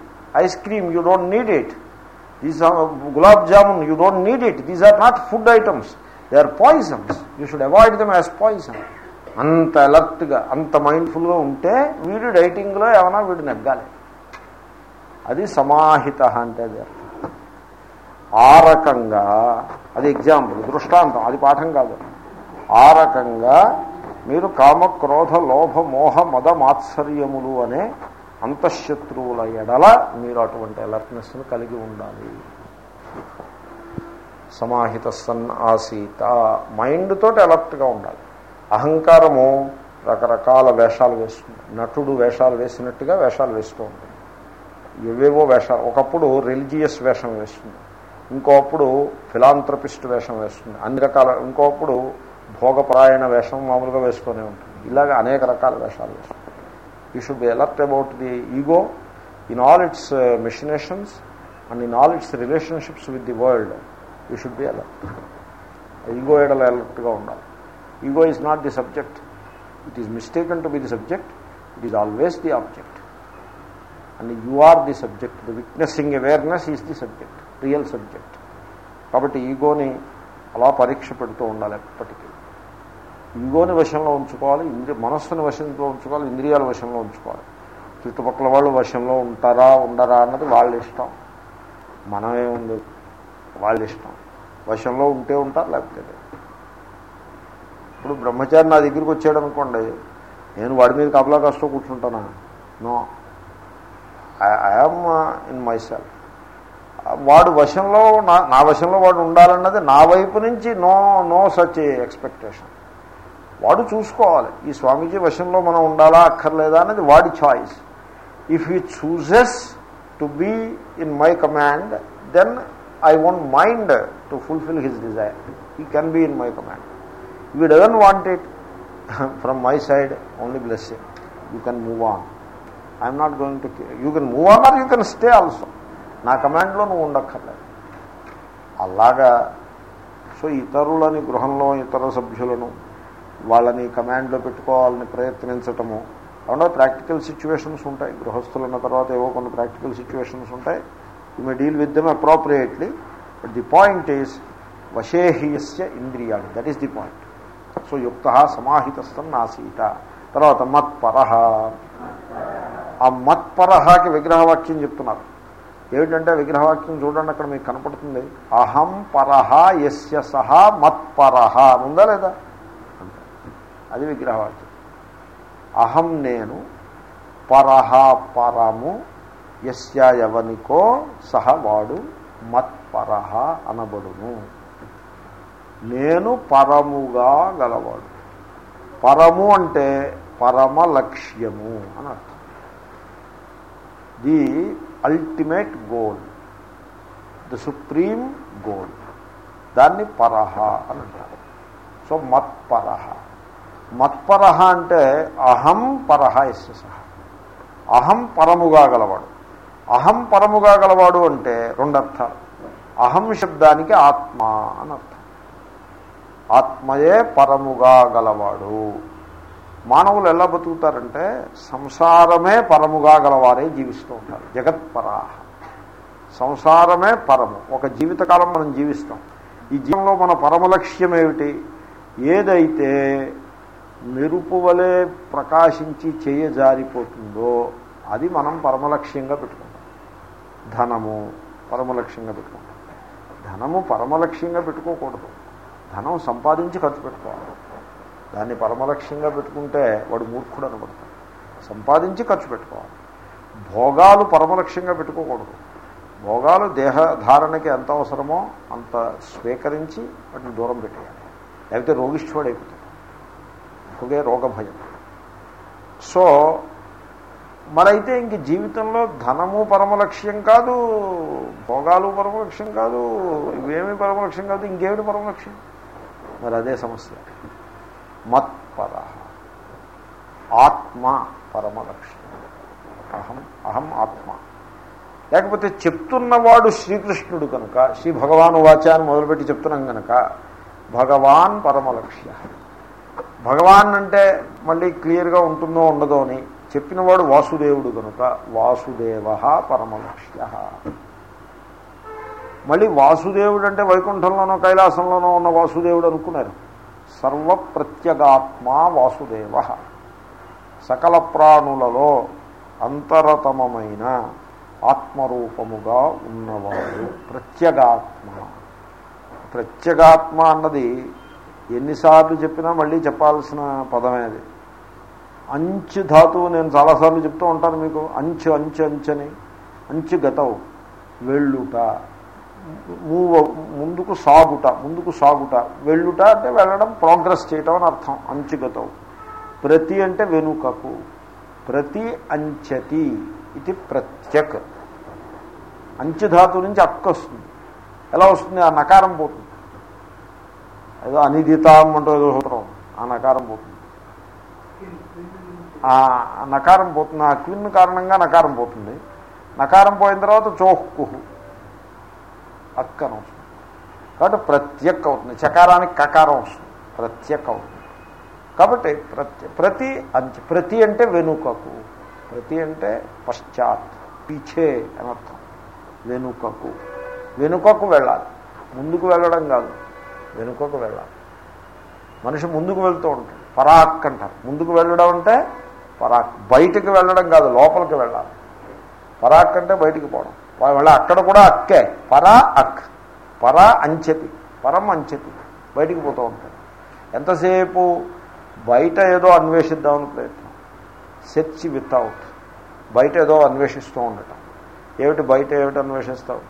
Speaker 1: ice cream you don't need it these gulab jamun you don't need it these are not food items they are poisons you should avoid them as poison అంత అలర్ట్గా అంత మైండ్ఫుల్గా ఉంటే వీడు డైటింగ్లో ఏమైనా వీడు నెగ్గాలి. అది సమాహిత అంటే అది అర్థం. ఆ రకంగా అది ఎగ్జాంపుల్ దృష్టాంతం అది పాఠం కాదు. ఆ రకంగా మీరు కామ క్రోధ లోభ మోహ మద మాత్సర్యములు అనే అంతఃశత్రువుల ఎడల మీరు అటువంటి అలర్ట్నెస్ను కలిగి ఉండాలి. సమాహిత సన్ ఆసీత. మైండ్ తోటి అలర్ట్గా ఉండాలి. అహంకారము రకరకాల వేషాలు వేస్తుంది నటుడు వేషాలు వేసినట్టుగా వేషాలు వేస్తూ ఉంటుంది ఏవేవో వేషాలు. ఒకప్పుడు రిలీజియస్ వేషం వేస్తుంది ఇంకోప్పుడు ఫిలాంథ్రపిస్ట్ వేషం వేస్తుంది. అన్ని రకాల ఇంకోప్పుడు భోగపరాయణ వేషం మామూలుగా వేసుకొని ఉంటుంది. ఇలాగ అనేక రకాల వేషాలు వేస్తుంది you should be alert about the ego in all its machinations and in all its relationships with the world you should be alert ego ఎడల అలర్ట్గా ఉండాలి. Ego is not the subject it is mistaken to be the subject it is always the object and you are the subject the witnessing awareness is the subject real subject. కాబట్టి ఈగోని అలా పరీక్ష పెడుతూ ఉండాలి ఎప్పటికీ. ఈగోని వశంలో ఉంచుకోవాలి ఇంద్రి మనస్సుని వశంలో ఉంచుకోవాలి ఇంద్రియాల వశంలో ఉంచుకోవాలి. చుట్టుపక్కల వాళ్ళు వశంలో ఉంటారా ఉండరా అన్నది వాళ్ళ ఇష్టం. మనమే ఉంది వాళ్ళ ఇష్టం. వశంలో ఉంటే ఉంటారు లేకపోతే ఇప్పుడు బ్రహ్మచారి నా దగ్గరికి వచ్చాడు అనుకోండి నేను వాడి మీద కబలా కష్టం కూర్చుంటానా? No. I I'm in my self. వాడు వశంలో నా నా వశంలో వాడు ఉండాలన్నది నా వైపు నుంచి నో నో సచ్ ఎక్స్పెక్టేషన్ వాడు చూసుకోవాలి. ఈ స్వామీజీ వశంలో మనం ఉండాలా అక్కర్లేదా అనేది వాడి choice if you chooses to be in my command then I want mind to fulfil his desire he can be in my command we doesn't want it from my side only blessing you can move on I'm not going to you can move on or you can stay also నా కమాండ్లో నువ్వు ఉండక్కర్లేదు. అలాగా. సో ఇతరులని గృహంలో ఇతర సభ్యులను వాళ్ళని కమాండ్లో పెట్టుకోవాలని ప్రయత్నించటము. అవునా? ప్రాక్టికల్ సిచ్యువేషన్స్ ఉంటాయి. గృహస్థులన్న తర్వాత ఏవో కొన్ని ప్రాక్టికల్ సిచ్యువేషన్స్ ఉంటాయి. You may deal with them appropriately. But the point is వశేహీయస్య ఇంద్రియాలు that is the point. So యుక్త సమాహితస్థం నాసీత. తర్వాత మత్పర. ఆ మత్పరహకి విగ్రహవాక్యం చెప్తున్నారు. ఏమిటంటే విగ్రహవాక్యం చూడండి అక్కడ మీకు కనపడుతుంది. అహం పరహ యస్య సహా మత్పరహ ఉందా లేదా? అది విగ్రహవాక్యం. అహం నేను పరహ పరము యస్య ఎవనికో సహ వాడు మత్పరహ అనబడును. నేను పరముగా గలవాడు. పరము అంటే పరమ లక్ష్యము అని అర్థం. The ultimate goal the supreme goal దాన్ని పరహ అని అంటారు. సో మత్పరహ మత్పరహ అంటే అహం పరహ ఎస్ సహ. అహం పరముగా గలవాడు. అహం పరముగా గలవాడు అంటే రెండు అర్థాలు అహం శబ్దానికి ఆత్మ అని అర్థం. ఆత్మయే పరముగా గలవాడు. మానవులు ఎలా బతుకుతారంటే సంసారమే పరముగా గలవారే జీవిస్తూ ఉంటారు. జగత్పరాహ సంసారమే పరము. ఒక జీవితకాలం మనం జీవిస్తాం. ఈ జీవనంలో మన పరమ లక్ష్యం ఏమిటి ఏదైతే మెరుపు వలె ప్రకాశించి చేయ జారిపోతుందో అది మనం పరమలక్ష్యంగా పెట్టుకుంటాం. ధనము పరమలక్ష్యంగా పెట్టుకుంటాం. ధనము పరమలక్ష్యంగా పెట్టుకోకూడదు. ధనం సంపాదించి ఖర్చు పెట్టుకోవాలి. దాన్ని పరమలక్ష్యంగా పెట్టుకుంటే వాడు మూర్ఖుడు అనబడతాడు. సంపాదించి ఖర్చు పెట్టుకోవాలి. భోగాలు పరమలక్ష్యంగా పెట్టుకోకూడదు. భోగాలు దేహధారణకి ఎంత అవసరమో అంత స్వీకరించి వాటిని దూరం పెట్టేయాలి. లేకపోతే రోగిష్ఠుడు అయిపోతాడు ఒకే రోగ భయం సో మరైతే ఇంక జీవితంలో ధనము పరమలక్ష్యం కాదు భోగాలు పరమలక్ష్యం కాదు ఇవేమి పరమలక్ష్యం కాదు ఇంకేమిటి పరమలక్ష్యం? మరి అదే సమస్య. మత్పర. ఆత్మ పరమలక్ష్యం అహం అహం ఆత్మ. లేకపోతే చెప్తున్నవాడు శ్రీకృష్ణుడు కనుక శ్రీ భగవాను వాచాన్ని మొదలుపెట్టి చెప్తున్నాం కనుక భగవాన్ పరమలక్ష్య. భగవాన్ అంటే మళ్ళీ క్లియర్గా ఉంటుందో ఉండదో అని చెప్పినవాడు వాసుదేవుడు కనుక వాసుదేవ పరమలక్ష్య. మళ్ళీ వాసుదేవుడు అంటే వైకుంఠంలోనో కైలాసంలోనో ఉన్న వాసుదేవుడు అనుకున్నారు. సర్వప్రత్యగాత్మా వాసుదేవ. సకల ప్రాణులలో అంతరతమమైన ఆత్మరూపముగా ఉన్నవాడు ప్రత్యగాత్మ. ప్రత్యగాత్మ అన్నది ఎన్నిసార్లు చెప్పినా మళ్ళీ చెప్పాల్సిన పదమే అది. అంచు ధాతువు నేను చాలాసార్లు చెప్తూ ఉంటాను మీకు. అంచు అంచు అంచని. అంచు గతవు. వెళ్ళుట. మూవ్ ముందుకు సాగుట ముందుకు సాగుట. వెళ్ళుట అంటే వెళ్ళడం ప్రోగ్రెస్ చేయటం అని అర్థం అంచుగతం. ప్రతి అంటే వెనుకకు. ప్రతి అంచతి ఇది ప్రత్యక్. అంచుధాతు నుంచి అక్క వస్తుంది. ఎలా వస్తుంది? ఆ నకారం పోతుంది. ఏదో అనిదితాం అంటూ ఏదో సూత్రం. ఆ నకారం పోతుంది. ఆ నకారం పోతుంది. ఆ క్విన్ కారణంగా నకారం పోతుంది. నకారం పోయిన తర్వాత చోహ్కుహు అక్కను వస్తుంది కాబట్టి ప్రత్యక్ అవుతుంది. చకారానికి కకారం వస్తుంది. ప్రత్యక్ అవుతుంది. కాబట్టి ప్రతి ప్రతి అంచ ప్రతి అంటే వెనుకకు. ప్రతి అంటే పశ్చాత్ పిచే అని అర్థం. వెనుకకు. వెనుకకు వెళ్ళాలి. ముందుకు వెళ్ళడం కాదు. వెనుకకు వెళ్ళాలి. మనిషి ముందుకు వెళ్తూ ఉంటాడు. పరాక్ అంటారు. ముందుకు వెళ్ళడం అంటే పరాక్. బయటికి వెళ్ళడం కాదు. లోపలికి వెళ్ళాలి. పరాక్ అంటే బయటికి పోవడం. మళ్ళీ అక్కడ కూడా అక్కే. పరా అక్. పరా అంచెతి. పరం అంచెతి. బయటికి పోతూ ఉంటాడు. ఎంతసేపు బయట ఏదో అన్వేషిద్దామని ప్రయత్నం. సెర్చ్ వితౌట్ బయట ఏదో అన్వేషిస్తూ ఉండటం. ఏమిటి బయట ఏమిటి అన్వేషిస్తావు?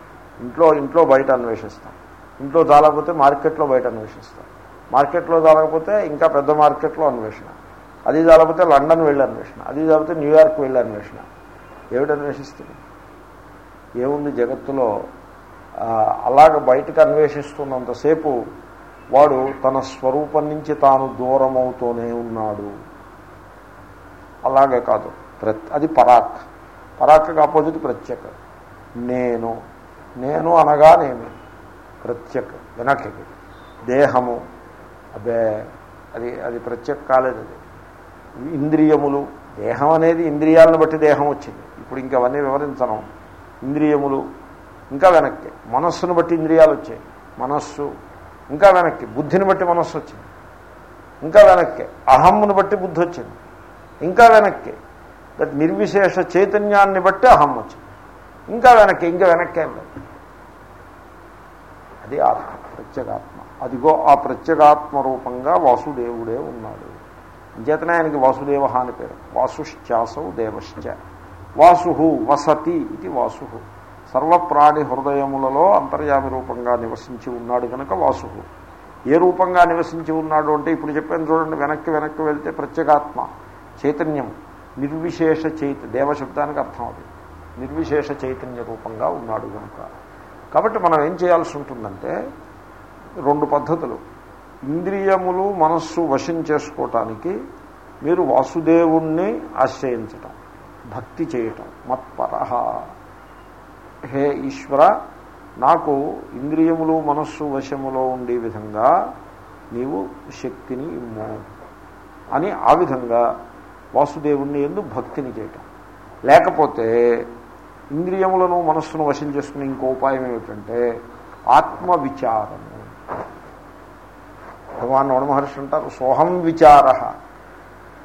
Speaker 1: ఇంట్లో ఇంట్లో బయట అన్వేషిస్తాం. ఇంట్లో చాలకపోతే మార్కెట్లో బయట అన్వేషిస్తాం. మార్కెట్లో చాలకపోతే ఇంకా పెద్ద మార్కెట్లో అన్వేషణ. అది చాలకపోతే లండన్ వెళ్ళి అన్వేషణ. అది చాలకపోతే న్యూయార్క్ వెళ్ళి అన్వేషణ. ఏమిటి అన్వేషిస్తుంది ఏముంది జగత్తులో? అలాగ బయటకు అన్వేషిస్తున్నంతసేపు వాడు తన స్వరూపం నుంచి తాను దూరమవుతూనే ఉన్నాడు. అలాగే కాదు అది పరాక్. పరాక్కి ఆపోజిట్ ప్రత్యేక. నేను. నేను అనగానేమి ప్రత్యేక. వెనక్కి. దేహము. అదే అది అది ప్రత్యేక కాలేదు అది. ఇంద్రియములు. దేహం అనేది ఇంద్రియాలను బట్టి దేహం వచ్చింది. ఇప్పుడు ఇంకవన్నీ వివరించను. ఇంద్రియములు ఇంకా వెనక్కి. మనస్సును బట్టి ఇంద్రియాలు వచ్చాయి. మనస్సు ఇంకా వెనక్కి. బుద్ధిని బట్టి మనస్సు వచ్చింది. ఇంకా వెనక్కి. అహమ్మును బట్టి బుద్ధి వచ్చింది. ఇంకా వెనక్కి. దట్ నిర్విశేష చైతన్యాన్ని బట్టి అహం వచ్చింది. ఇంకా వెనక్కి. ఇంకా వెనక్కే లేదు. అది ఆత్మ ప్రత్యేగాత్మ. అదిగో ఆ ప్రత్యేగాత్మ రూపంగా వాసుదేవుడే ఉన్నాడు. అంచేతనే ఆయనకి వాసుదేవ అని పేరు. వాసుశ్చాసౌ దేవశ్చ. వాసు వసతి ఇది వాసు సర్వప్రాణి హృదయములలో అంతర్యామి రూపంగా నివసించి ఉన్నాడు కనుక వాసు ఏ రూపంగా నివసించి ఉన్నాడు అంటే ఇప్పుడు చెప్పాను చూడండి వెనక్కి వెనక్కి వెళ్తే ప్రత్యేగాత్మ చైతన్యం నిర్విశేష చైత దేవశబ్దానికి అర్థం అది. నిర్విశేష చైతన్య రూపంగా ఉన్నాడు కనుక కాబట్టి మనం ఏం చేయాల్సి ఉంటుందంటే రెండు పద్ధతులు. ఇంద్రియములు మనస్సు వశం చేసుకోవటానికి మీరు వాసుదేవుణ్ణి ఆశ్రయించటం. భక్తి చేయటం మత్పర. హే ఈశ్వర నాకు ఇంద్రియములు మనస్సు వశములో ఉండే విధంగా నీవు శక్తిని ఇమ్ము అని ఆ విధంగా వాసుదేవుణ్ణి ఎందు భక్తిని చేయటం. లేకపోతే ఇంద్రియములను మనస్సును వశం చేసుకునే ఇంకో ఉపాయం ఏమిటంటే ఆత్మవిచారము. భగవాన్ రమణ మహర్షి అంటారు సోహం విచార.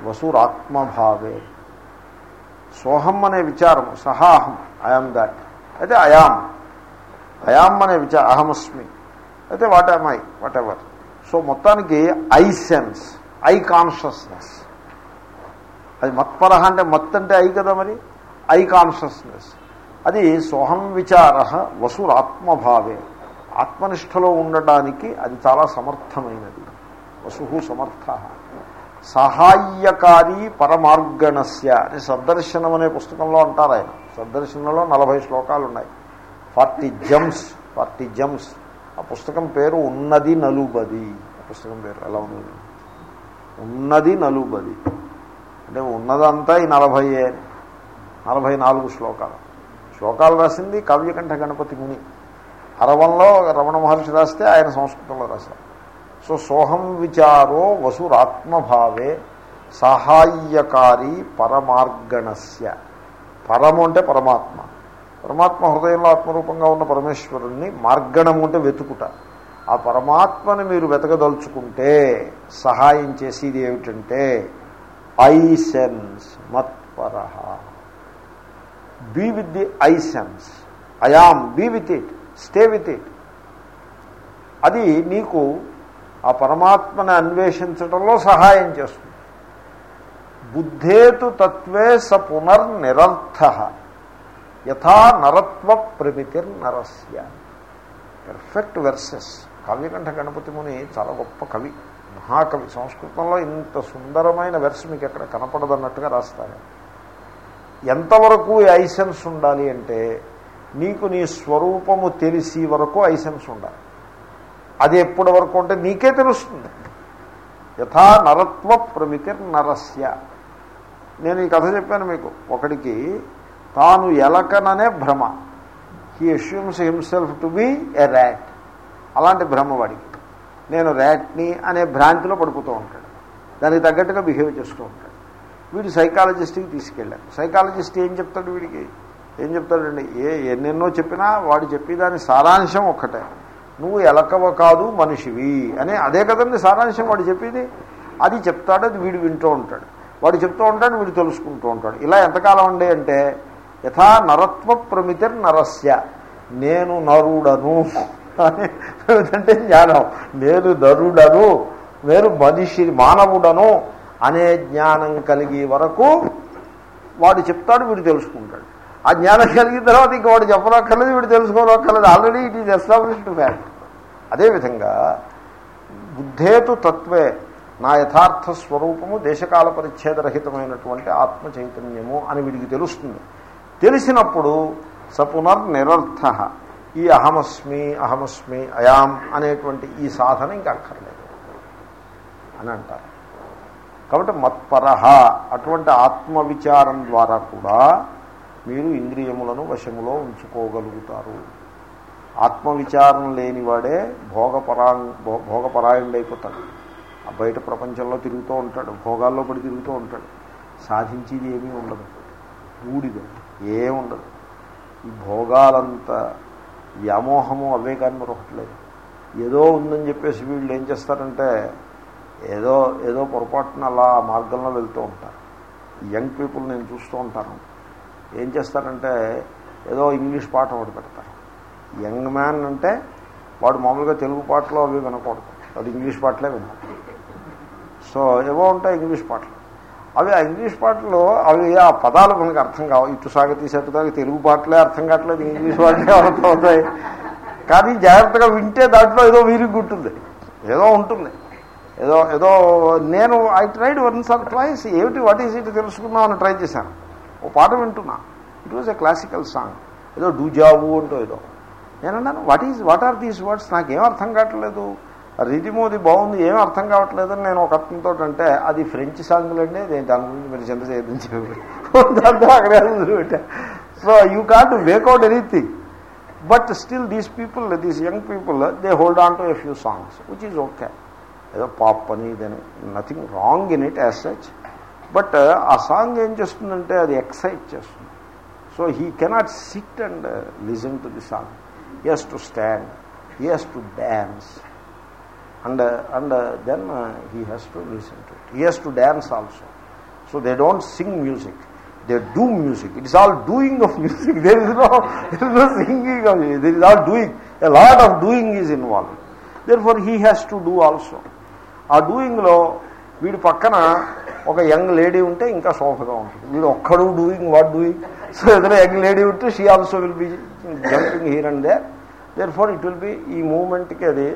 Speaker 1: వసురాత్మభావే. సోహం అనే విచారం సహాహం ఐఆమ్ దాట్ అయితే అయాం అయాం అనే విచార అహమస్మి. అయితే what I whatever so మొత్తానికి ఐ సెన్స్ ఐ కాన్షియస్నెస్ అది మత్పర అంటే మత్ అంటే ఐ కదా మరి? ఐ కాన్షియస్నెస్ అది సోహం విచార వసురాత్మభావే. ఆత్మనిష్టలో ఉండటానికి అది చాలా సమర్థమైనది. వసు సమర్థ. సహాయకారి పరమార్గణస్య అని సద్దర్శనం అనే పుస్తకంలో అంటారు ఆయన. సద్దర్శనంలో నలభై శ్లోకాలు ఉన్నాయి ఫార్టీ జమ్స్ ఫార్టీ జమ్స్ ఆ పుస్తకం పేరు ఉన్నది నలుబది. ఆ పుస్తకం పేరు ఎలా ఉన్నది ఉన్నది నలుబది. అంటే ఉన్నదంతా ఈ నలభై నలభై నాలుగు శ్లోకాలు. శ్లోకాలు రాసింది కావ్యకంఠ గణపతి ముని. అరవంలో రమణ మహర్షి రాస్తే ఆయన సంస్కృతంలో రాశారు. సో సోహం విచారో వసురాత్మభావే సహాయకారి పరమార్గణస్య. పరము అంటే పరమాత్మ. పరమాత్మ హృదయంలో ఆత్మరూపంగా ఉన్న పరమేశ్వరుణ్ణి మార్గణము అంటే వెతుకుట. ఆ పరమాత్మని మీరు వెతకదలుచుకుంటే సహాయం చేసేది ఏమిటంటే I sense మత్పర be with the I sense. I am be with it stay with it. అది నీకు ఆ పరమాత్మని అన్వేషించడంలో సహాయం చేస్తుంది. బుద్ధేతు తత్వే స పునర్నిరర్థ. యథా నరత్వ ప్రమితిర్నరస్య. పెర్ఫెక్ట్ వెర్సెస్ కావ్యకంఠ గణపతి ముని చాలా గొప్ప కవి మహాకవి. సంస్కృతంలో ఇంత సుందరమైన వెర్స్ మీకు ఎక్కడ కనపడదన్నట్టుగా రాస్తారు. ఎంతవరకు ఐసెన్స్ ఉండాలి అంటే నీకు నీ స్వరూపము తెలిసి వరకు ఐసెన్స్ ఉండాలి. అది ఎప్పటి వరకు అంటే నీకే తెలుస్తుంది. యథా నరత్వ ప్రమితిర్ నరస్య. నేను ఈ కథ చెప్పాను మీకు. ఒకడికి తాను ఎలకననే భ్రమ. He assumes himself to be a rat అలాంటి భ్రమ వాడికి. నేను ర్యాట్ని అనే భ్రాంతిలో పడిపోతూ ఉంటాడు. దానికి తగ్గట్టుగా బిహేవ్ చేస్తూ ఉంటాడు. వీడు సైకాలజిస్ట్కి తీసుకెళ్ళాను సైకాలజిస్ట్ ఏం చెప్తాడు వీడికి? ఏం చెప్తాడండి? ఏ ఎన్నెన్నో చెప్పినా వాడు చెప్పేదాని సారాంశం ఒక్కటే. నువ్వు ఎలకవ కాదు మనిషివి అని అదే కదండి సారాంశం వాడు చెప్పేది? అది చెప్తాడు అది వీడు వింటూ ఉంటాడు. వాడు చెప్తూ ఉంటాడు వీడు తెలుసుకుంటూ ఉంటాడు. ఇలా ఎంతకాలం అండి అంటే యథా నరత్వ ప్రమితిర్ నరస్య నేను నరుడను. అంటే జ్ఞానం. నేను నరుడను నేను మనిషి మానవుడను అనే జ్ఞానం కలిగే వరకు వాడు చెప్తాడు వీడు తెలుసుకుంటాడు. ఆ జ్ఞానం కలిగిన తర్వాత ఇంక వాడు చెప్పనక్కర్లేదు వీడు తెలుసుకోనక్కర్లేదు. Already it is established fact అదేవిధంగా బుద్ధేతు తత్వే నా యథార్థ స్వరూపము దేశకాల పరిచ్ఛేదరహితమైనటువంటి ఆత్మ చైతన్యము అని వీడికి తెలుస్తుంది. తెలిసినప్పుడు సపునర్ నిరర్థ ఈ అహమస్మి అహమస్మి అయాం అనేటువంటి ఈ సాధన ఇంకా అక్కర్లేదు అని అంటారు. కాబట్టి మత్పరహ అటువంటి ఆత్మవిచారం ద్వారా కూడా మీరు ఇంద్రియములను వశములో ఉంచుకోగలుగుతారు. ఆత్మవిచారం లేనివాడే భోగపరా భోగపరాయణుడైపోతాడు. ఆ బయట ప్రపంచంలో తిరుగుతూ ఉంటాడు భోగాల్లో పడి తిరుగుతూ ఉంటాడు. సాధించేది ఏమీ ఉండదు. బూడిద ఏముండదు ఈ భోగాలంత వ్యామోహము అవే కానీ మరొకట్లేదు ఏదో ఉందని చెప్పేసి వీళ్ళు ఏం చేస్తారంటే ఏదో ఏదో పొరపాటున అలా మార్గంలో వెళ్తూ ఉంటారు. యంగ్ పీపుల్ నేను చూస్తూ ఉంటాను. ఏం చేస్తారంటే ఏదో ఇంగ్లీష్ పాఠం ఒకటి పెడతారు. యంగ్ మ్యాన్ అంటే వాడు మామూలుగా తెలుగు పాటలు అవి వినకూడదు. అది ఇంగ్లీష్ పాటలే వినాలి సో ఏవో ఉంటాయి ఇంగ్లీష్ పాటలు. అవి ఆ ఇంగ్లీష్ పాటలు అవి ఆ పదాలు మనకు అర్థం కావు. ఇటు సాగతి సట్టుదాకా తెలుగు పాటలే అర్థం కావట్లేదు ఇంగ్లీష్ పాటలే అర్థం అవుతాయి. కానీ జాగ్రత్తగా వింటే దాంట్లో ఏదో వీరిగుంటుంది ఏదో ఉంటుంది. ఏదో ఏదో నేను I tried once or twice ఏమిటి వాట్ ఈజ్ ఇట్ తెలుసుకుందామని ట్రై చేశాను. ఓ పాట వింటున్నా. It was a classical song. ఏదో డూజావు అంటూ ఏదో. నేనన్నాను. What is what are these words నాకేం అర్థం కావట్లేదు. రిధిమోది బాగుంది ఏం అర్థం కావట్లేదు అని నేను ఒక అర్థంతో అంటే అది ఫ్రెంచ్ సాంగ్లు అండి నేను దాని గురించి మీరు చింత చేయదని చెప్పి అక్కడే పెట్టా. So you can't work out anything but still these people these young people they hold on to a few songs which is okay ఏదో పాప్ అని ఇదని nothing wrong in it as such but ఆ సాంగ్ ఏం చేస్తుందంటే అది ఎక్సైట్ చేస్తుంది. So he cannot sit and listen to the song he to stand he to dance and and then he has to listen to it he to dance also so they don't sing music they do music it is all doing of music there is no singing of there is all doing a lot of doing is involve there for he has to do also ఆ డూయింగ్లో వీడి పక్కన ఒక యంగ్ లేడీ ఉంటే ఇంకా సోఫగా ఉంటుంది. వీడు ఒక్కడు డూయింగ్ వాట్ డూయింగ్ సో ఏదైనా యంగ్ లేడీ ఉంటే she also will be jumping here and there therefore it will be ఈ మూమెంట్కి అది